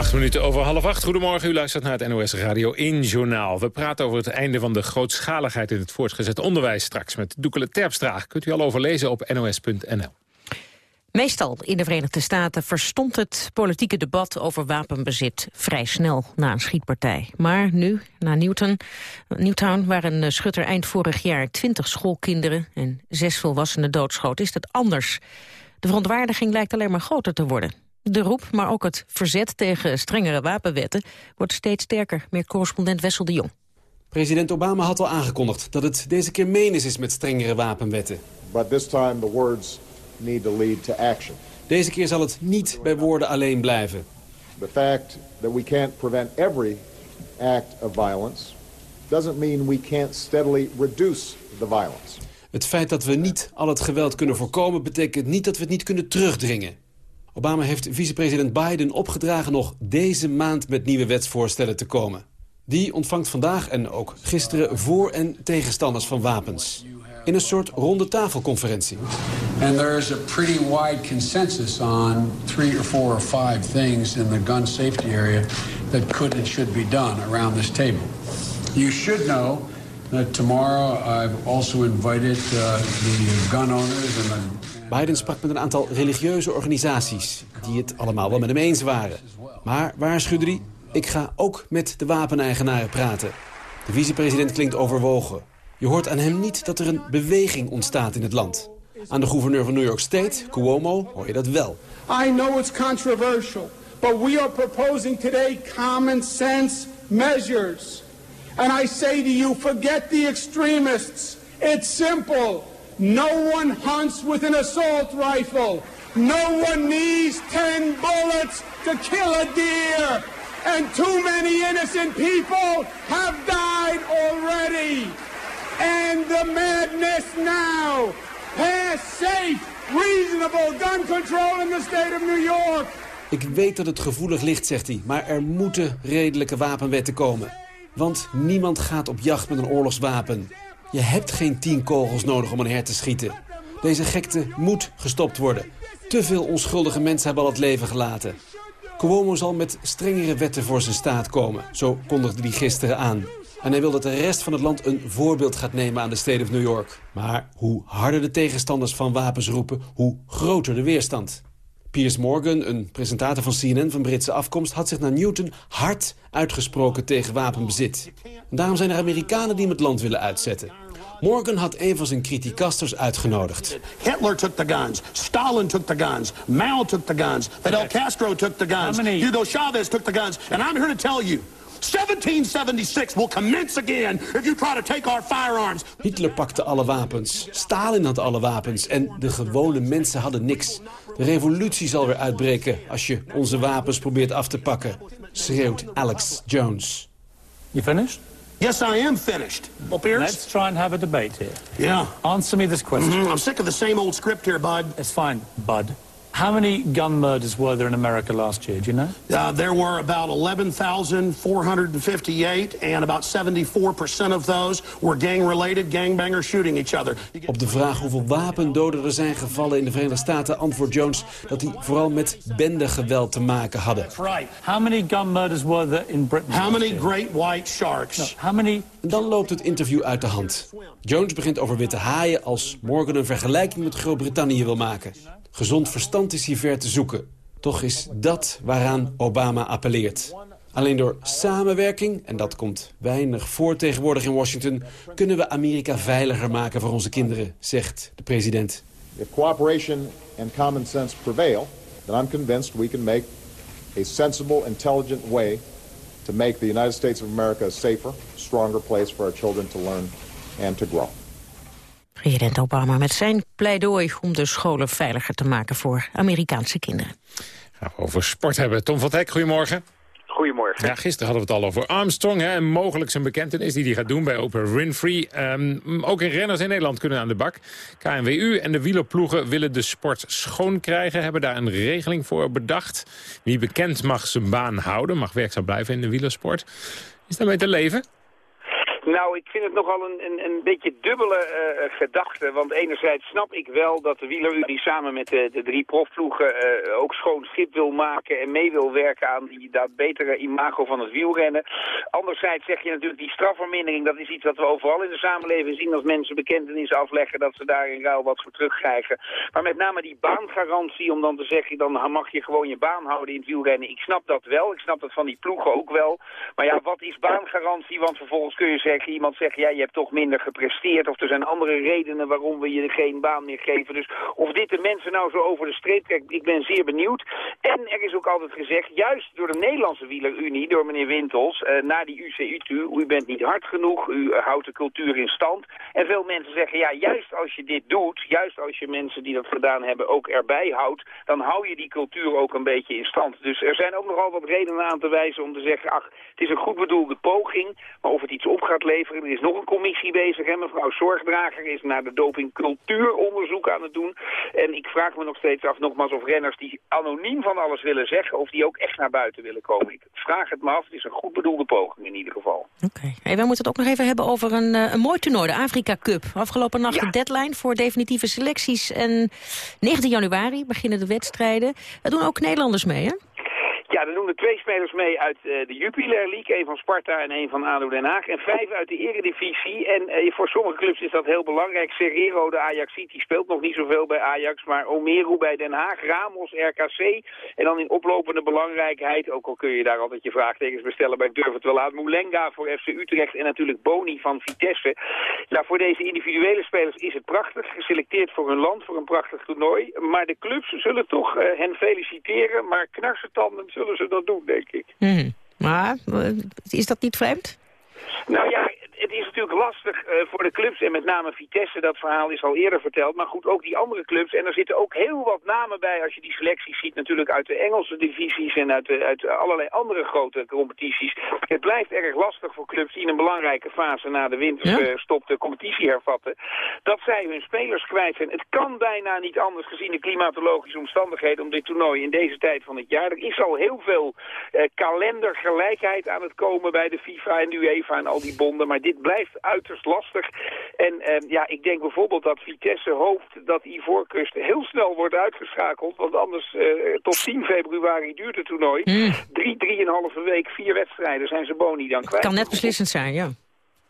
Acht minuten over half acht. Goedemorgen, u luistert naar het NOS Radio 1 Journaal. We praten over het einde van de grootschaligheid in het voortgezet onderwijs straks met Doekele Terpstra. Kunt u al overlezen op nos.nl. Meestal in de Verenigde Staten verstond het politieke debat over wapenbezit vrij snel na een schietpartij. Maar nu, na Newtown, waar een schutter eind vorig jaar twintig schoolkinderen en zes volwassenen doodschoot, is dat anders. De verontwaardiging lijkt alleen maar groter te worden. De roep, maar ook het verzet tegen strengere wapenwetten wordt steeds sterker. Meer correspondent Wessel de Jong. President Obama had al aangekondigd dat het deze keer menens is met strengere wapenwetten. But this time the words need to lead to action. Deze keer zal het niet bij woorden alleen blijven. The fact that we can't prevent every act of violence doesn't mean we can't steadily reduce the violence. Het feit dat we niet al het geweld kunnen voorkomen betekent niet dat we het niet kunnen terugdringen. Obama heeft vicepresident Biden opgedragen nog deze maand met nieuwe wetsvoorstellen te komen. Die ontvangt vandaag en ook gisteren voor- en tegenstanders van wapens. In een soort ronde tafelconferentie. And there is a pretty wide consensus on three or four or five things in the gun safety area that could and should be done around this table. You should know Uh, tomorrow I've also invited uh, the gun owners and the Biden sprak met een aantal religieuze organisaties... die het allemaal wel met hem eens waren. Maar waarschuwde hij, ik ga ook met de wapeneigenaren praten. De vicepresident klinkt overwogen. Je hoort aan hem niet dat er een beweging ontstaat in het land. Aan de gouverneur van New York State, Cuomo, hoor je dat wel. I know it's controversial, but we are proposing today common sense measures. And I say to you, forget the extremists. It's simple. No one hunts with an assault rifle. No one needs 10 bullets to kill a deer. And too many innocent people have died already. And the madness now. Pass safe, reasonable gun control in the state of New York. Ik weet dat het gevoelig ligt, zegt hij, maar er moeten redelijke wapenwetten komen. Want niemand gaat op jacht met een oorlogswapen. Je hebt geen tien kogels nodig om een hert te schieten. Deze gekte moet gestopt worden. Te veel onschuldige mensen hebben al het leven gelaten. Cuomo zal met strengere wetten voor zijn staat komen. Zo kondigde hij gisteren aan. En hij wil dat de rest van het land een voorbeeld gaat nemen aan de State of New York. Maar hoe harder de tegenstanders van wapens roepen, hoe groter de weerstand. Piers Morgan, een presentator van CNN van Britse afkomst... had zich naar Newton hard uitgesproken tegen wapenbezit. En daarom zijn er Amerikanen die hem het land willen uitzetten. Morgan had een van zijn criticasters uitgenodigd. Hitler took the guns. Stalin took the guns. Mao took the guns. Fidel Castro took the guns. Hugo Chavez took the guns. And I'm here to tell you... 1776 will commence again if you try to take our firearms. Hitler pakte alle wapens. Stalin had alle wapens. En de gewone mensen hadden niks. De revolutie zal weer uitbreken als je onze wapens probeert af te pakken. Schreeuwt Alex Jones. You finished? Yes, I am finished. Well, Pierce? Let's try and have a debate here. Yeah. Answer me this question. Mhm, I'm sick of the same old script here, bud. It's fine, bud. How many gun murders were there in America last year? Do you know? Uh, there were about 11,458, and about 74% of those were gang-related, gangbangers shooting each other. Op de vraag hoeveel wapendoden er zijn gevallen in de Verenigde Staten... antwoordt Jones dat die vooral met bendegeweld te maken hadden. Right. How many gun murders were there in Britain? How many great white sharks? No, how many... Dan loopt het interview uit de hand. Jones begint over witte haaien als Morgan een vergelijking met Groot-Brittannië wil maken. Gezond verstand is hier ver te zoeken. Toch is dat waaraan Obama appelleert. Alleen door samenwerking, en dat komt weinig voor tegenwoordig in Washington... kunnen we Amerika veiliger maken voor onze kinderen, zegt de president. If cooperation and common sense prevail, then I'm convinced we can make a sensible, intelligent way to make the United States of America a safer, stronger place for our children to learn and to grow. President Obama met zijn pleidooi om de scholen veiliger te maken voor Amerikaanse kinderen. Gaan we over sport hebben. Tom van Hek, goedemorgen. Goedemorgen. Ja, gisteren hadden we het al over Armstrong hè, en mogelijk zijn bekentenis die hij gaat doen bij Oprah Winfrey. Um, ook in renners in Nederland kunnen aan de bak. KNWU en de wielerploegen willen de sport schoon krijgen. Hebben daar een regeling voor bedacht. Wie bekend mag zijn baan houden, mag werkzaam blijven in de wielersport. Is daarmee te leven? Nou, ik vind het nogal een, een, een beetje dubbele uh, gedachte. Want enerzijds snap ik wel dat de wielerunie samen met de, de drie profploegen uh, ook schoon schip wil maken en mee wil werken aan die, dat betere imago van het wielrennen. Anderzijds zeg je natuurlijk die strafvermindering, dat is iets wat we overal in de samenleving zien als mensen bekentenis afleggen, dat ze daar in ruil wat voor terugkrijgen. Maar met name die baangarantie, om dan te zeggen, dan mag je gewoon je baan houden in het wielrennen. Ik snap dat wel, ik snap dat van die ploegen ook wel. Maar ja, wat is baangarantie? Want vervolgens kun je zeggen, iemand zegt, ja, je hebt toch minder gepresteerd. Of er zijn andere redenen waarom we je geen baan meer geven. Dus of dit de mensen nou zo over de streep trekt, ik ben zeer benieuwd. En er is ook altijd gezegd, juist door de Nederlandse wielerunie, door meneer Wintels, uh, naar die UCU u bent niet hard genoeg, u uh, houdt de cultuur in stand. En veel mensen zeggen, ja, juist als je dit doet, juist als je mensen die dat gedaan hebben ook erbij houdt, dan hou je die cultuur ook een beetje in stand. Dus er zijn ook nogal wat redenen aan te wijzen om te zeggen, ach, het is een goed bedoelde poging, maar of het iets op gaat leveren, er is nog een commissie bezig. Hè? Mevrouw Zorgdrager is naar de dopingcultuuronderzoek aan het doen. En ik vraag me nog steeds af, nogmaals, of renners die anoniem van alles willen zeggen... of die ook echt naar buiten willen komen. Ik vraag het me af. Het is een goed bedoelde poging in ieder geval. Oké. Okay. we moeten het ook nog even hebben over een, uh, een mooi toernooi, de Afrika Cup. Afgelopen nacht ja. de deadline voor definitieve selecties. En 19 januari beginnen de wedstrijden. Er doen ook Nederlanders mee, hè? Ja, er doen twee spelers mee uit uh, de Jupiler League. Een van Sparta en een van ADO Den Haag. En vijf uit de Eredivisie. En uh, voor sommige clubs is dat heel belangrijk. Serrero, de Ajax die speelt nog niet zoveel bij Ajax. Maar Omeru bij Den Haag, Ramos, RKC. En dan in oplopende belangrijkheid, ook al kun je daar altijd je vraagtekens bestellen, ik durf het wel aan. Moulenga voor FC Utrecht en natuurlijk Boni van Vitesse. Ja, voor deze individuele spelers is het prachtig. Geselecteerd voor hun land, voor een prachtig toernooi. Maar de clubs zullen toch uh, hen feliciteren. Maar knarsetanden zullen ze dat doen, denk ik. Mm. Maar is dat niet vreemd? Nou ja, het is natuurlijk lastig uh, voor de clubs en met name Vitesse, dat verhaal is al eerder verteld. Maar goed, ook die andere clubs. En er zitten ook heel wat namen bij als je die selecties ziet natuurlijk uit de Engelse divisies en uit, de, uit allerlei andere grote competities. Het blijft erg lastig voor clubs die in een belangrijke fase na de winterstop ja? de competitie hervatten. Dat zij hun spelers kwijt zijn. Het kan bijna niet anders gezien de klimatologische omstandigheden om dit toernooi in deze tijd van het jaar. Er is al heel veel uh, kalendergelijkheid aan het komen bij de FIFA en de UEFA en al die bonden. Maar dit blijft uiterst lastig. En eh, ja, ik denk bijvoorbeeld dat Vitesse hoopt dat Ivoorkust heel snel wordt uitgeschakeld. Want anders uh, tot 10 februari duurt het toernooi. Mm. Drie, drieënhalve week, vier wedstrijden zijn ze boni dan kwijt. Kan net beslissend zijn, ja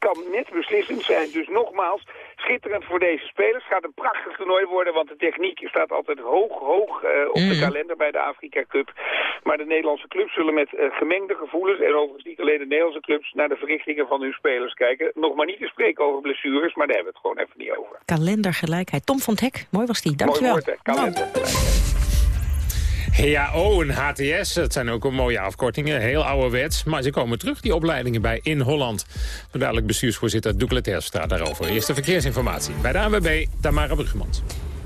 kan net beslissend zijn. Dus nogmaals, schitterend voor deze spelers. Het gaat een prachtig toernooi worden, want de techniek staat altijd hoog, hoog uh, op mm. de kalender bij de Afrika Cup. Maar de Nederlandse clubs zullen met uh, gemengde gevoelens, en overigens niet alleen de Nederlandse clubs, naar de verrichtingen van hun spelers kijken. Nog maar niet te spreken over blessures, maar daar hebben we het gewoon even niet over. Kalendergelijkheid. Tom van het Hek, mooi was die. Dankjewel. Mooi woord, kalendergelijkheid. HAO en HTS, dat zijn ook een mooie afkortingen, heel ouderwets. Maar ze komen terug, die opleidingen bij In Holland. Zo dadelijk bestuursvoorzitter Doekle staat daarover. Eerste verkeersinformatie bij de ANWB, Tamara Bruggemans.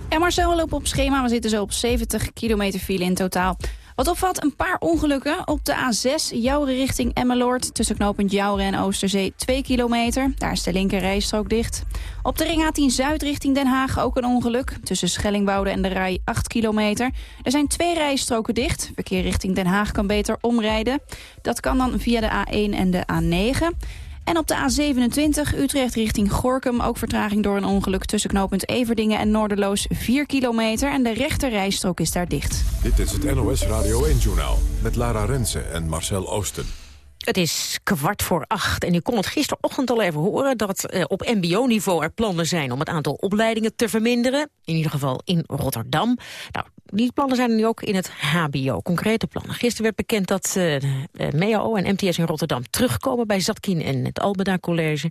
En Marcel, we lopen op schema. We zitten zo op 70 kilometer file in totaal. Wat opvalt, een paar ongelukken. Op de A6 Jouren richting Emmeloord. Tussen knooppunt Jouren en Oosterzee 2 kilometer. Daar is de linker rijstrook dicht. Op de ring A10 Zuid richting Den Haag ook een ongeluk. Tussen Schellingwoude en de Rij 8 kilometer. Er zijn twee rijstroken dicht. Verkeer richting Den Haag kan beter omrijden. Dat kan dan via de A1 en de A9. En op de A27 Utrecht richting Gorkum ook vertraging door een ongeluk tussen knooppunt Everdingen en Noorderloos 4 kilometer en de rechte rijstrook is daar dicht. Dit is het NOS Radio 1-journaal met Lara Rensen en Marcel Oosten. Het is kwart voor acht en u kon het gisterochtend al even horen... dat eh, op mbo-niveau er plannen zijn om het aantal opleidingen te verminderen. In ieder geval in Rotterdam. Nou, die plannen zijn er nu ook in het hbo, concrete plannen. Gisteren werd bekend dat uh, MEAO en MTS in Rotterdam terugkomen... bij Zatkin en het Albeda College.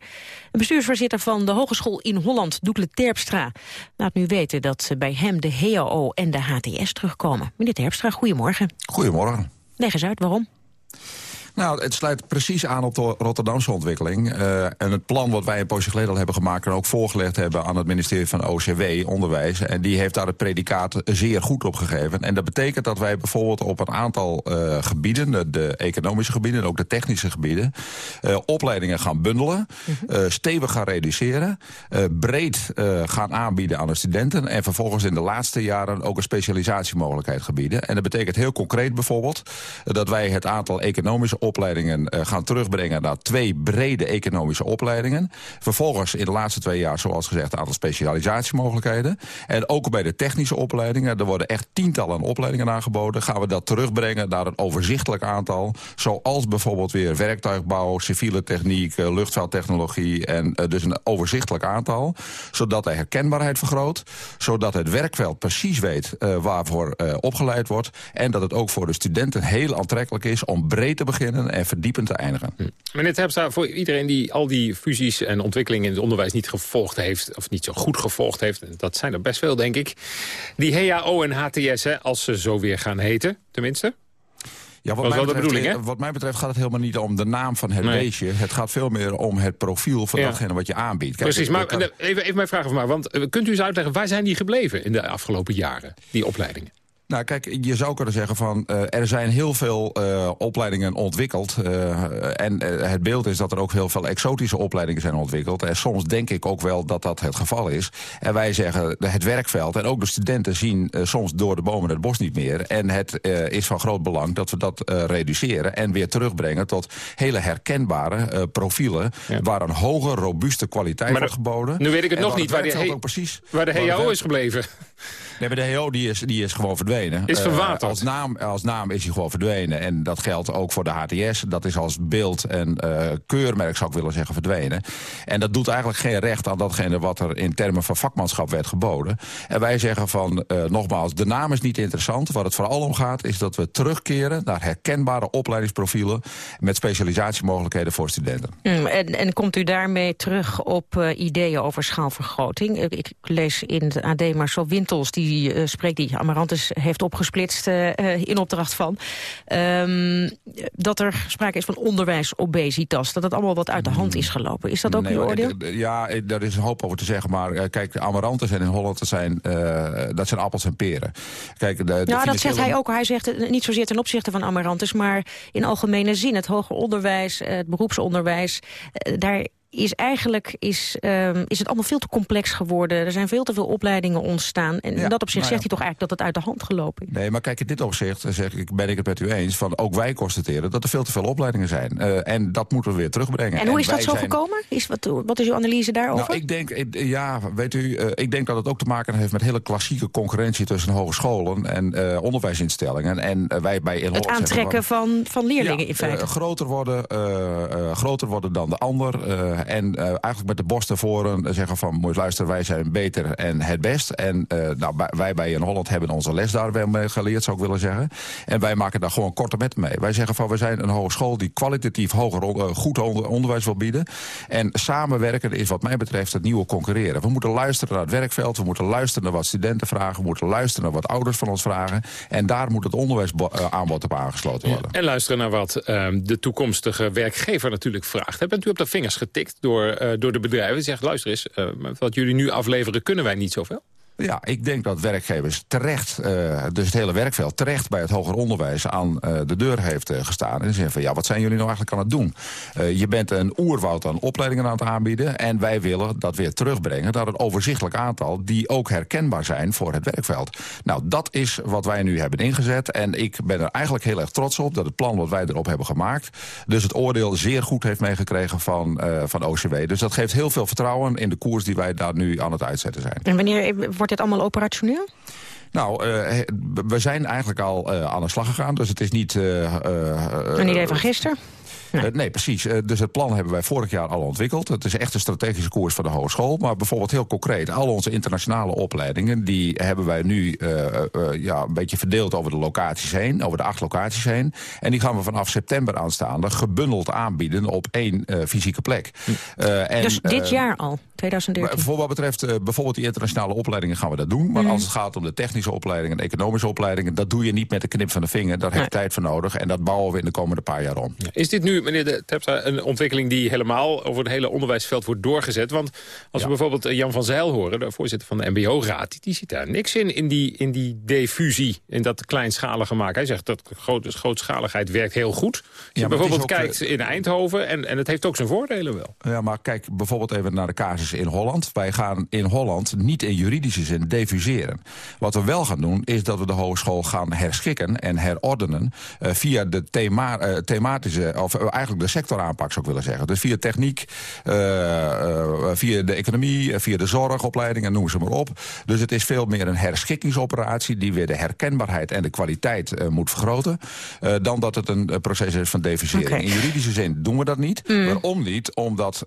De bestuursvoorzitter van de Hogeschool in Holland, Doekle Terpstra... laat nu weten dat bij hem de HAO en de HTS terugkomen. Meneer Terpstra, goedemorgen. Goedemorgen. Leg eens uit, waarom? Nou, het sluit precies aan op de Rotterdamse ontwikkeling. Uh, en het plan wat wij een poosje geleden al hebben gemaakt... en ook voorgelegd hebben aan het ministerie van OCW, Onderwijs... en die heeft daar het predicaat zeer goed op gegeven. En dat betekent dat wij bijvoorbeeld op een aantal uh, gebieden... De, economische gebieden en ook de technische gebieden... Uh, opleidingen gaan bundelen, uh, stevig gaan reduceren... breed gaan aanbieden aan de studenten... en vervolgens in de laatste jaren ook een specialisatiemogelijkheid gebieden. En dat betekent heel concreet bijvoorbeeld... dat wij het aantal economische opleidingen uh, gaan terugbrengen naar twee brede economische opleidingen. Vervolgens in de laatste twee jaar, zoals gezegd, een aantal specialisatiemogelijkheden. En ook bij de technische opleidingen, er worden echt tientallen opleidingen aangeboden. Gaan we dat terugbrengen naar een overzichtelijk aantal. Zoals bijvoorbeeld weer werktuigbouw, civiele techniek, uh, luchtvaarttechnologie. En uh, dus een overzichtelijk aantal. Zodat de herkenbaarheid vergroot. Zodat het werkveld precies weet waarvoor opgeleid wordt. En dat het ook voor de studenten heel aantrekkelijk is om breed te beginnen en verdiepend te eindigen. Hm. Meneer Terpstra, voor iedereen die al die fusies en ontwikkelingen in het onderwijs niet gevolgd heeft, of niet zo goed gevolgd heeft, dat zijn er best veel denk ik, die HAO en HTS, hè, als ze zo weer gaan heten, tenminste? Ja, wat, mij betreft, wat mij betreft gaat het helemaal niet om de naam van het nee. beestje. Het gaat veel meer om het profiel van datgene wat je aanbiedt. Kijk, Precies, maar even, even mijn vraag maar. Want eh, kunt u eens uitleggen, waar zijn die gebleven in de afgelopen jaren, die opleidingen? Nou, kijk, je zou kunnen zeggen van... Uh, er zijn heel veel uh, opleidingen ontwikkeld. Uh, en het beeld is dat er ook heel veel exotische opleidingen zijn ontwikkeld. En soms denk ik ook wel dat dat het geval is. En wij zeggen, het werkveld en ook de studenten zien soms door de bomen het bos niet meer. En het is van groot belang dat we dat reduceren... en weer terugbrengen tot hele herkenbare profielen... Ja. waar een hoge, robuuste kwaliteit wordt geboden. Nu weet ik het nog niet, waar de, he precies, waar de HAO is gebleven. Nee, maar de HO die is, die is gewoon verdwenen. Is verwaterd. Uh, als, naam, als naam is hij gewoon verdwenen. En dat geldt ook voor de HTS. Dat is als beeld en uh, keurmerk, zou ik willen zeggen, verdwenen. En dat doet eigenlijk geen recht aan datgene wat er in termen van vakmanschap werd geboden. En wij zeggen van, uh, nogmaals, de naam is niet interessant. Waar het vooral om gaat, is dat we terugkeren naar herkenbare opleidingsprofielen... met specialisatiemogelijkheden voor studenten. Mm, en, en komt u daarmee terug op uh, ideeën over schaalvergroting? Ik, ik, lees in de AD Marcel Wintels, die uh, spreekt, die Amarantus heeft opgesplitst uh, in opdracht van... Um, dat er sprake is van onderwijsobesitas, dat het allemaal wat uit de hand is gelopen. Is dat ook nee, uw oordeel? Ja, daar is een hoop over te zeggen, maar kijk, Amarantus en in Holland dat zijn, dat zijn appels en peren. Kijk, de, de ja, financiële... dat zegt hij ook. Hij zegt niet zozeer ten opzichte van Amarantus, maar in algemene zin. Het hoger onderwijs, het beroepsonderwijs, daar is eigenlijk is, um, is het allemaal veel te complex geworden. Er zijn veel te veel opleidingen ontstaan. En Ja, in dat opzicht nou ja. zegt hij toch eigenlijk dat het uit de hand gelopen is. Nee, maar kijk, in dit opzicht zeg ik, ben ik het met u eens... van ook wij constateren dat er veel te veel opleidingen zijn. Eh, en dat moeten we weer terugbrengen. En hoe is dat zo zijn- gekomen? Is, wat, wat is uw analyse daarover? Nou, ik denk, ik- ja, weet u, eh, ik denk dat het ook te maken heeft met hele klassieke concurrentie tussen hogescholen en eh, onderwijsinstellingen. En eh, wij bij in het aantrekken van, van leerlingen ja, in feite. eh, groter, worden, eh, eh, groter worden dan de ander. En eh, eigenlijk met de borst tevoren eh, zeggen van... moet luisteren, wij zijn beter en het best. En eh, nou, wij bij in Holland hebben onze les daar wel mee geleerd, zou ik willen zeggen. En wij maken daar gewoon korte metten mee. Wij zeggen van, we zijn een hogeschool die kwalitatief hoger, goed onder- onderwijs wil bieden. En samenwerken is wat mij betreft het nieuwe concurreren. We moeten luisteren naar het werkveld. We moeten luisteren naar wat studenten vragen. We moeten luisteren naar wat ouders van ons vragen. En daar moet het onderwijsaanbod op aangesloten worden. En luisteren naar wat ehm, de toekomstige werkgever natuurlijk vraagt. Bent u op de vingers getikt door, eh, door de bedrijven? Zeggen, luister eens, eh, wat jullie nu afleveren kunnen wij niet zoveel. Ja, ik denk dat werkgevers terecht, eh, dus het hele werkveld... terecht bij het hoger onderwijs aan eh, de deur heeft eh, gestaan. En ze zeggen van, ja, wat zijn jullie nou eigenlijk aan het doen? Je bent een oerwoud aan opleidingen aan het aanbieden... en wij willen dat weer terugbrengen naar een overzichtelijk aantal... die ook herkenbaar zijn voor het werkveld. Nou, dat is wat wij nu hebben ingezet. En ik ben er eigenlijk heel erg trots op dat het plan wat wij erop hebben gemaakt... dus het oordeel zeer goed heeft meegekregen van, van OCW. Dus dat geeft heel veel vertrouwen in de koers die wij daar nu aan het uitzetten zijn. En wanneer wordt dit allemaal operationeel? Nou, eh, we zijn eigenlijk al eh, aan de slag gegaan. Dus het is niet... eh, Een idee van gisteren? Nee. nee, precies. Dus het plan hebben wij vorig jaar al ontwikkeld. Het is echt een strategische koers voor de hogeschool. Maar bijvoorbeeld heel concreet, al onze internationale opleidingen... die hebben wij nu ja, een beetje verdeeld over de locaties heen. Over de acht locaties heen. En die gaan we vanaf september aanstaande gebundeld aanbieden... op één fysieke plek. Eh, en, dus dit jaar al, 2013? voor wat betreft eh, bijvoorbeeld die internationale opleidingen gaan we dat doen. Maar Mhm. als het gaat om de technische opleidingen en economische opleidingen... dat doe je niet met de knip van de vinger. Daar heb je tijd voor nodig. En dat bouwen we in de komende paar jaar om. Is dit nu, meneer de Tepsa, een ontwikkeling die helemaal over het hele onderwijsveld wordt doorgezet? Want als we bijvoorbeeld eh, Jan van Zijl horen, de voorzitter van de MBO-raad... Die, die ziet daar niks in, in die, in die diffusie, in dat kleinschalige maken. Hij zegt dat grote grootschaligheid werkt heel goed. Als je is bijvoorbeeld ook, eh, kijkt in Eindhoven, en, en het heeft ook zijn voordelen wel. Ja, maar kijk bijvoorbeeld even naar de casus in Holland. Wij gaan in Holland niet in juridische zin defuseren. Wat we wel gaan doen, is dat we de hogeschool gaan herschikken en herordenen... eh, via de thema, eh, thematische, of eh, eigenlijk de sectoraanpak zou ik willen zeggen. Dus via techniek, via de economie, via de zorgopleidingen, noem ze maar op. Dus het is veel meer een herschikkingsoperatie... die weer de herkenbaarheid en de kwaliteit moet vergroten... dan dat het een proces is van defusering. Oké. In juridische zin doen we dat niet. Mm. Waarom niet? Omdat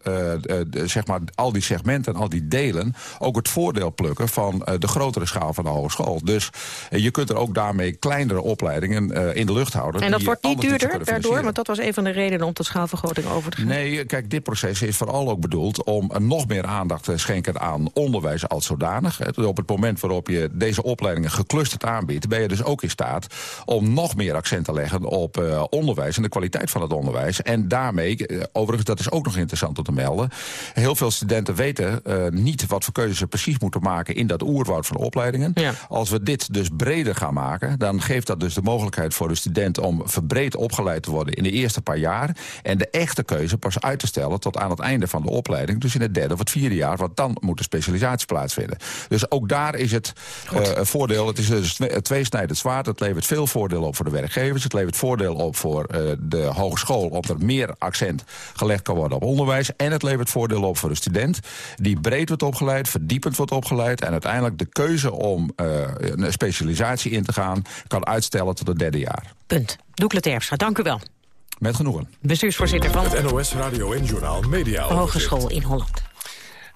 zeg maar, al die segmenten en al die delen... ook het voordeel plukken van eh, de grotere schaal van de hogeschool. Dus eh, je kunt er ook daarmee kleinere opleidingen eh, in de lucht houden. En dat wordt niet duurder daardoor? Want dat was een van de redenen om tot schaalvergroting over te gaan. Nee, kijk, dit proces is vooral ook bedoeld om nog meer aandacht te schenken aan onderwijs als zodanig. Op het moment waarop je deze opleidingen geclusterd aanbiedt, ben je dus ook in staat om nog meer accent te leggen op onderwijs en de kwaliteit van het onderwijs. En daarmee, overigens, dat is ook nog interessant om te melden, heel veel studenten weten eh, niet wat voor keuzes ze precies moeten maken in dat oerwoud van opleidingen. Als we dit dus breder gaan maken, dan geeft dat dus de mogelijkheid voor de student om verbreed opgeleid te worden in de eerste paar jaar. En de echte keuze pas uit te stellen tot aan het einde van de opleiding. Dus in het derde of het vierde jaar, want dan moet de specialisatie plaatsvinden. Dus ook daar is het eh, voordeel. Het is dus een tweesnijdend zwaard. Het levert veel voordeel op voor de werkgevers. Het levert voordeel op voor eh, de hogeschool. Omdat er meer accent gelegd kan worden op onderwijs. En het levert voordeel op voor de student. Die breed wordt opgeleid, verdiepend wordt opgeleid... en uiteindelijk de keuze om uh, een specialisatie in te gaan... kan uitstellen tot het derde jaar. Punt. Doekle Terpstra, dank u wel. Met genoegen. Bestuursvoorzitter van het NOS Radio en Journaal Media. Hogeschool in Holland.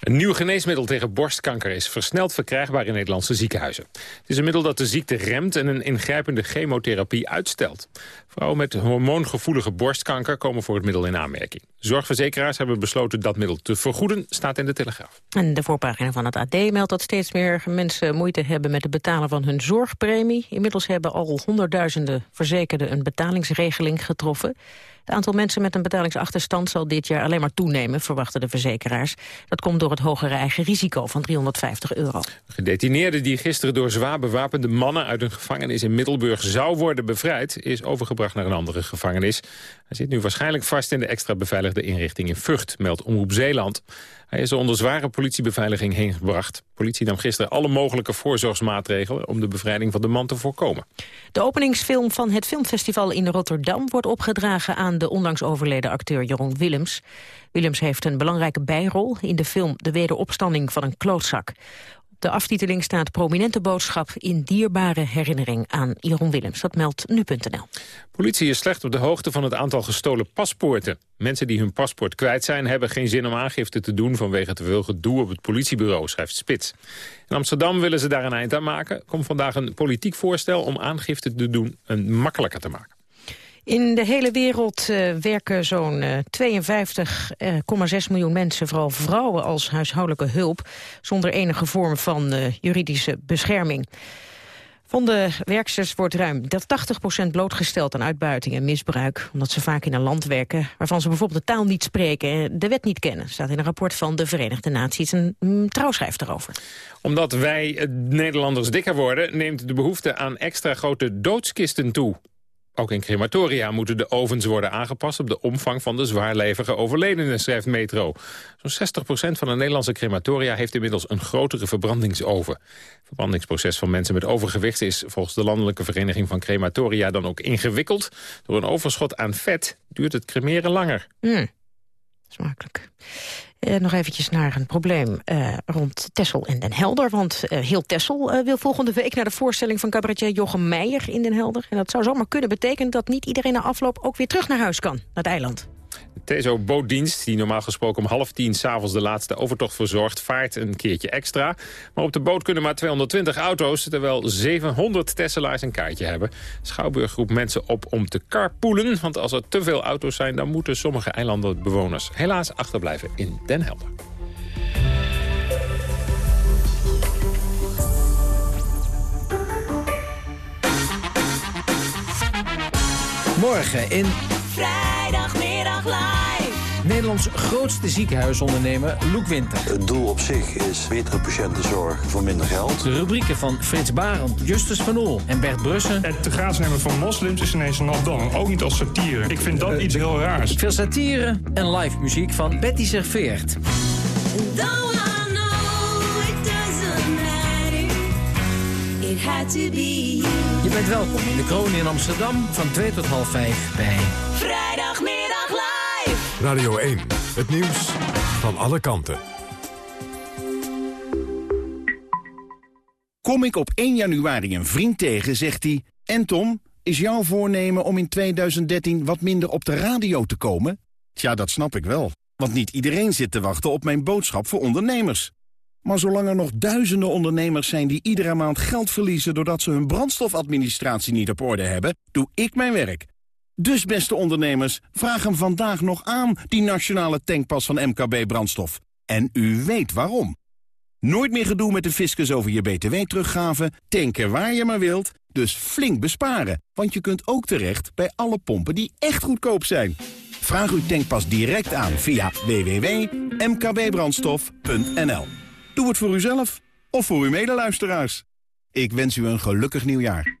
Een nieuw geneesmiddel tegen borstkanker is versneld verkrijgbaar in Nederlandse ziekenhuizen. Het is een middel dat de ziekte remt en een ingrijpende chemotherapie uitstelt. Vrouwen met hormoongevoelige borstkanker komen voor het middel in aanmerking. Zorgverzekeraars hebben besloten dat middel te vergoeden, staat in de Telegraaf. En de voorpagina van het AD meldt dat steeds meer mensen moeite hebben met het betalen van hun zorgpremie. Inmiddels hebben al honderdduizenden verzekerden een betalingsregeling getroffen. Het aantal mensen met een betalingsachterstand zal dit jaar alleen maar toenemen, verwachten de verzekeraars. Dat komt door het hogere eigen risico van 350 euro. De gedetineerde die gisteren door zwaar bewapende mannen uit een gevangenis in Middelburg zou worden bevrijd, is overgebracht naar een andere gevangenis. Hij zit nu waarschijnlijk vast in de extra beveiligde inrichting in Vught, meldt Omroep Zeeland. Hij is er onder zware politiebeveiliging heen gebracht. Politie nam gisteren alle mogelijke voorzorgsmaatregelen... om de bevrijding van de man te voorkomen. De openingsfilm van het filmfestival in Rotterdam... wordt opgedragen aan de onlangs overleden acteur Jeroen Willems. Willems heeft een belangrijke bijrol in de film De Wederopstanding van een klootzak de aftiteling staat prominente boodschap in dierbare herinnering aan Jeroen Willems. Dat meldt nu.nl. Politie is slecht op de hoogte van het aantal gestolen paspoorten. Mensen die hun paspoort kwijt zijn hebben geen zin om aangifte te doen vanwege te veel gedoe op het politiebureau, schrijft Spits. In Amsterdam willen ze daar een eind aan maken. Komt vandaag een politiek voorstel om aangifte te doen een makkelijker te maken. In de hele wereld uh, werken zo'n uh, 52,6 miljoen mensen, vooral vrouwen, als huishoudelijke hulp, zonder enige vorm van juridische bescherming. Van de werksters wordt ruim 80% blootgesteld aan uitbuiting en misbruik... omdat ze vaak in een land werken waarvan ze bijvoorbeeld de taal niet spreken... en de wet niet kennen, staat in een rapport van de Verenigde Naties. Een mm, trouw schrijft erover. Omdat wij Nederlanders dikker worden... neemt de behoefte aan extra grote doodskisten toe. Ook in crematoria moeten de ovens worden aangepast op de omvang van de zwaarlevige overledenen, schrijft Metro. Zo'n 60% van de Nederlandse crematoria heeft inmiddels een grotere verbrandingsoven. Het verbrandingsproces van mensen met overgewicht is volgens de Landelijke Vereniging van Crematoria dan ook ingewikkeld. Door een overschot aan vet duurt het cremeren langer. Mm. Smakelijk. Uh, nog eventjes naar een probleem uh, rond Tessel en Den Helder. Want uh, heel Tessel wil volgende week naar de voorstelling van cabaretier Jochem Meijer in Den Helder. En dat zou zomaar kunnen betekenen dat niet iedereen na afloop ook weer terug naar huis kan, naar het eiland. De TESO-bootdienst, die normaal gesproken om half tien s'avonds de laatste overtocht verzorgt, vaart een keertje extra. Maar op de boot kunnen maar 220 auto's, terwijl 700 Tesselaars een kaartje hebben. Schouwburg roept mensen op om te carpoolen, want als er te veel auto's zijn, dan moeten sommige eilandenbewoners helaas achterblijven in Den Helder. Morgen in... Vrijdagmiddag live. Nederlands grootste ziekenhuisondernemer Loek Winter. Het doel op zich is betere patiëntenzorg voor minder geld. De rubrieken van Frits Barend, Justus van Oel en Bert Brussen. Het te graas nemen van moslims is ineens een not Ook niet als satire. Ik vind dat iets heel raars. Veel satire en live muziek van Betty Serveert. Je bent welkom in de kroon in Amsterdam van 2 tot half 5 bij... Vrijdagmiddag! Radio 1, het nieuws van alle kanten. Kom ik op 1 januari een vriend tegen, zegt hij... En Tom, is jouw voornemen om in 2013 wat minder op de radio te komen? Tja, dat snap ik wel. Want niet iedereen zit te wachten op mijn boodschap voor ondernemers. Maar zolang er nog duizenden ondernemers zijn die iedere maand geld verliezen... doordat ze hun brandstofadministratie niet op orde hebben, doe ik mijn werk. Dus beste ondernemers, vraag hem vandaag nog aan, die nationale tankpas van MKB Brandstof. En u weet waarom. Nooit meer gedoe met de fiscus over je btw-teruggave, tanken waar je maar wilt, dus flink besparen. Want je kunt ook terecht bij alle pompen die echt goedkoop zijn. Vraag uw tankpas direct aan via www.mkbbrandstof.nl Doe het voor uzelf of voor uw medeluisteraars. Ik wens u een gelukkig nieuwjaar.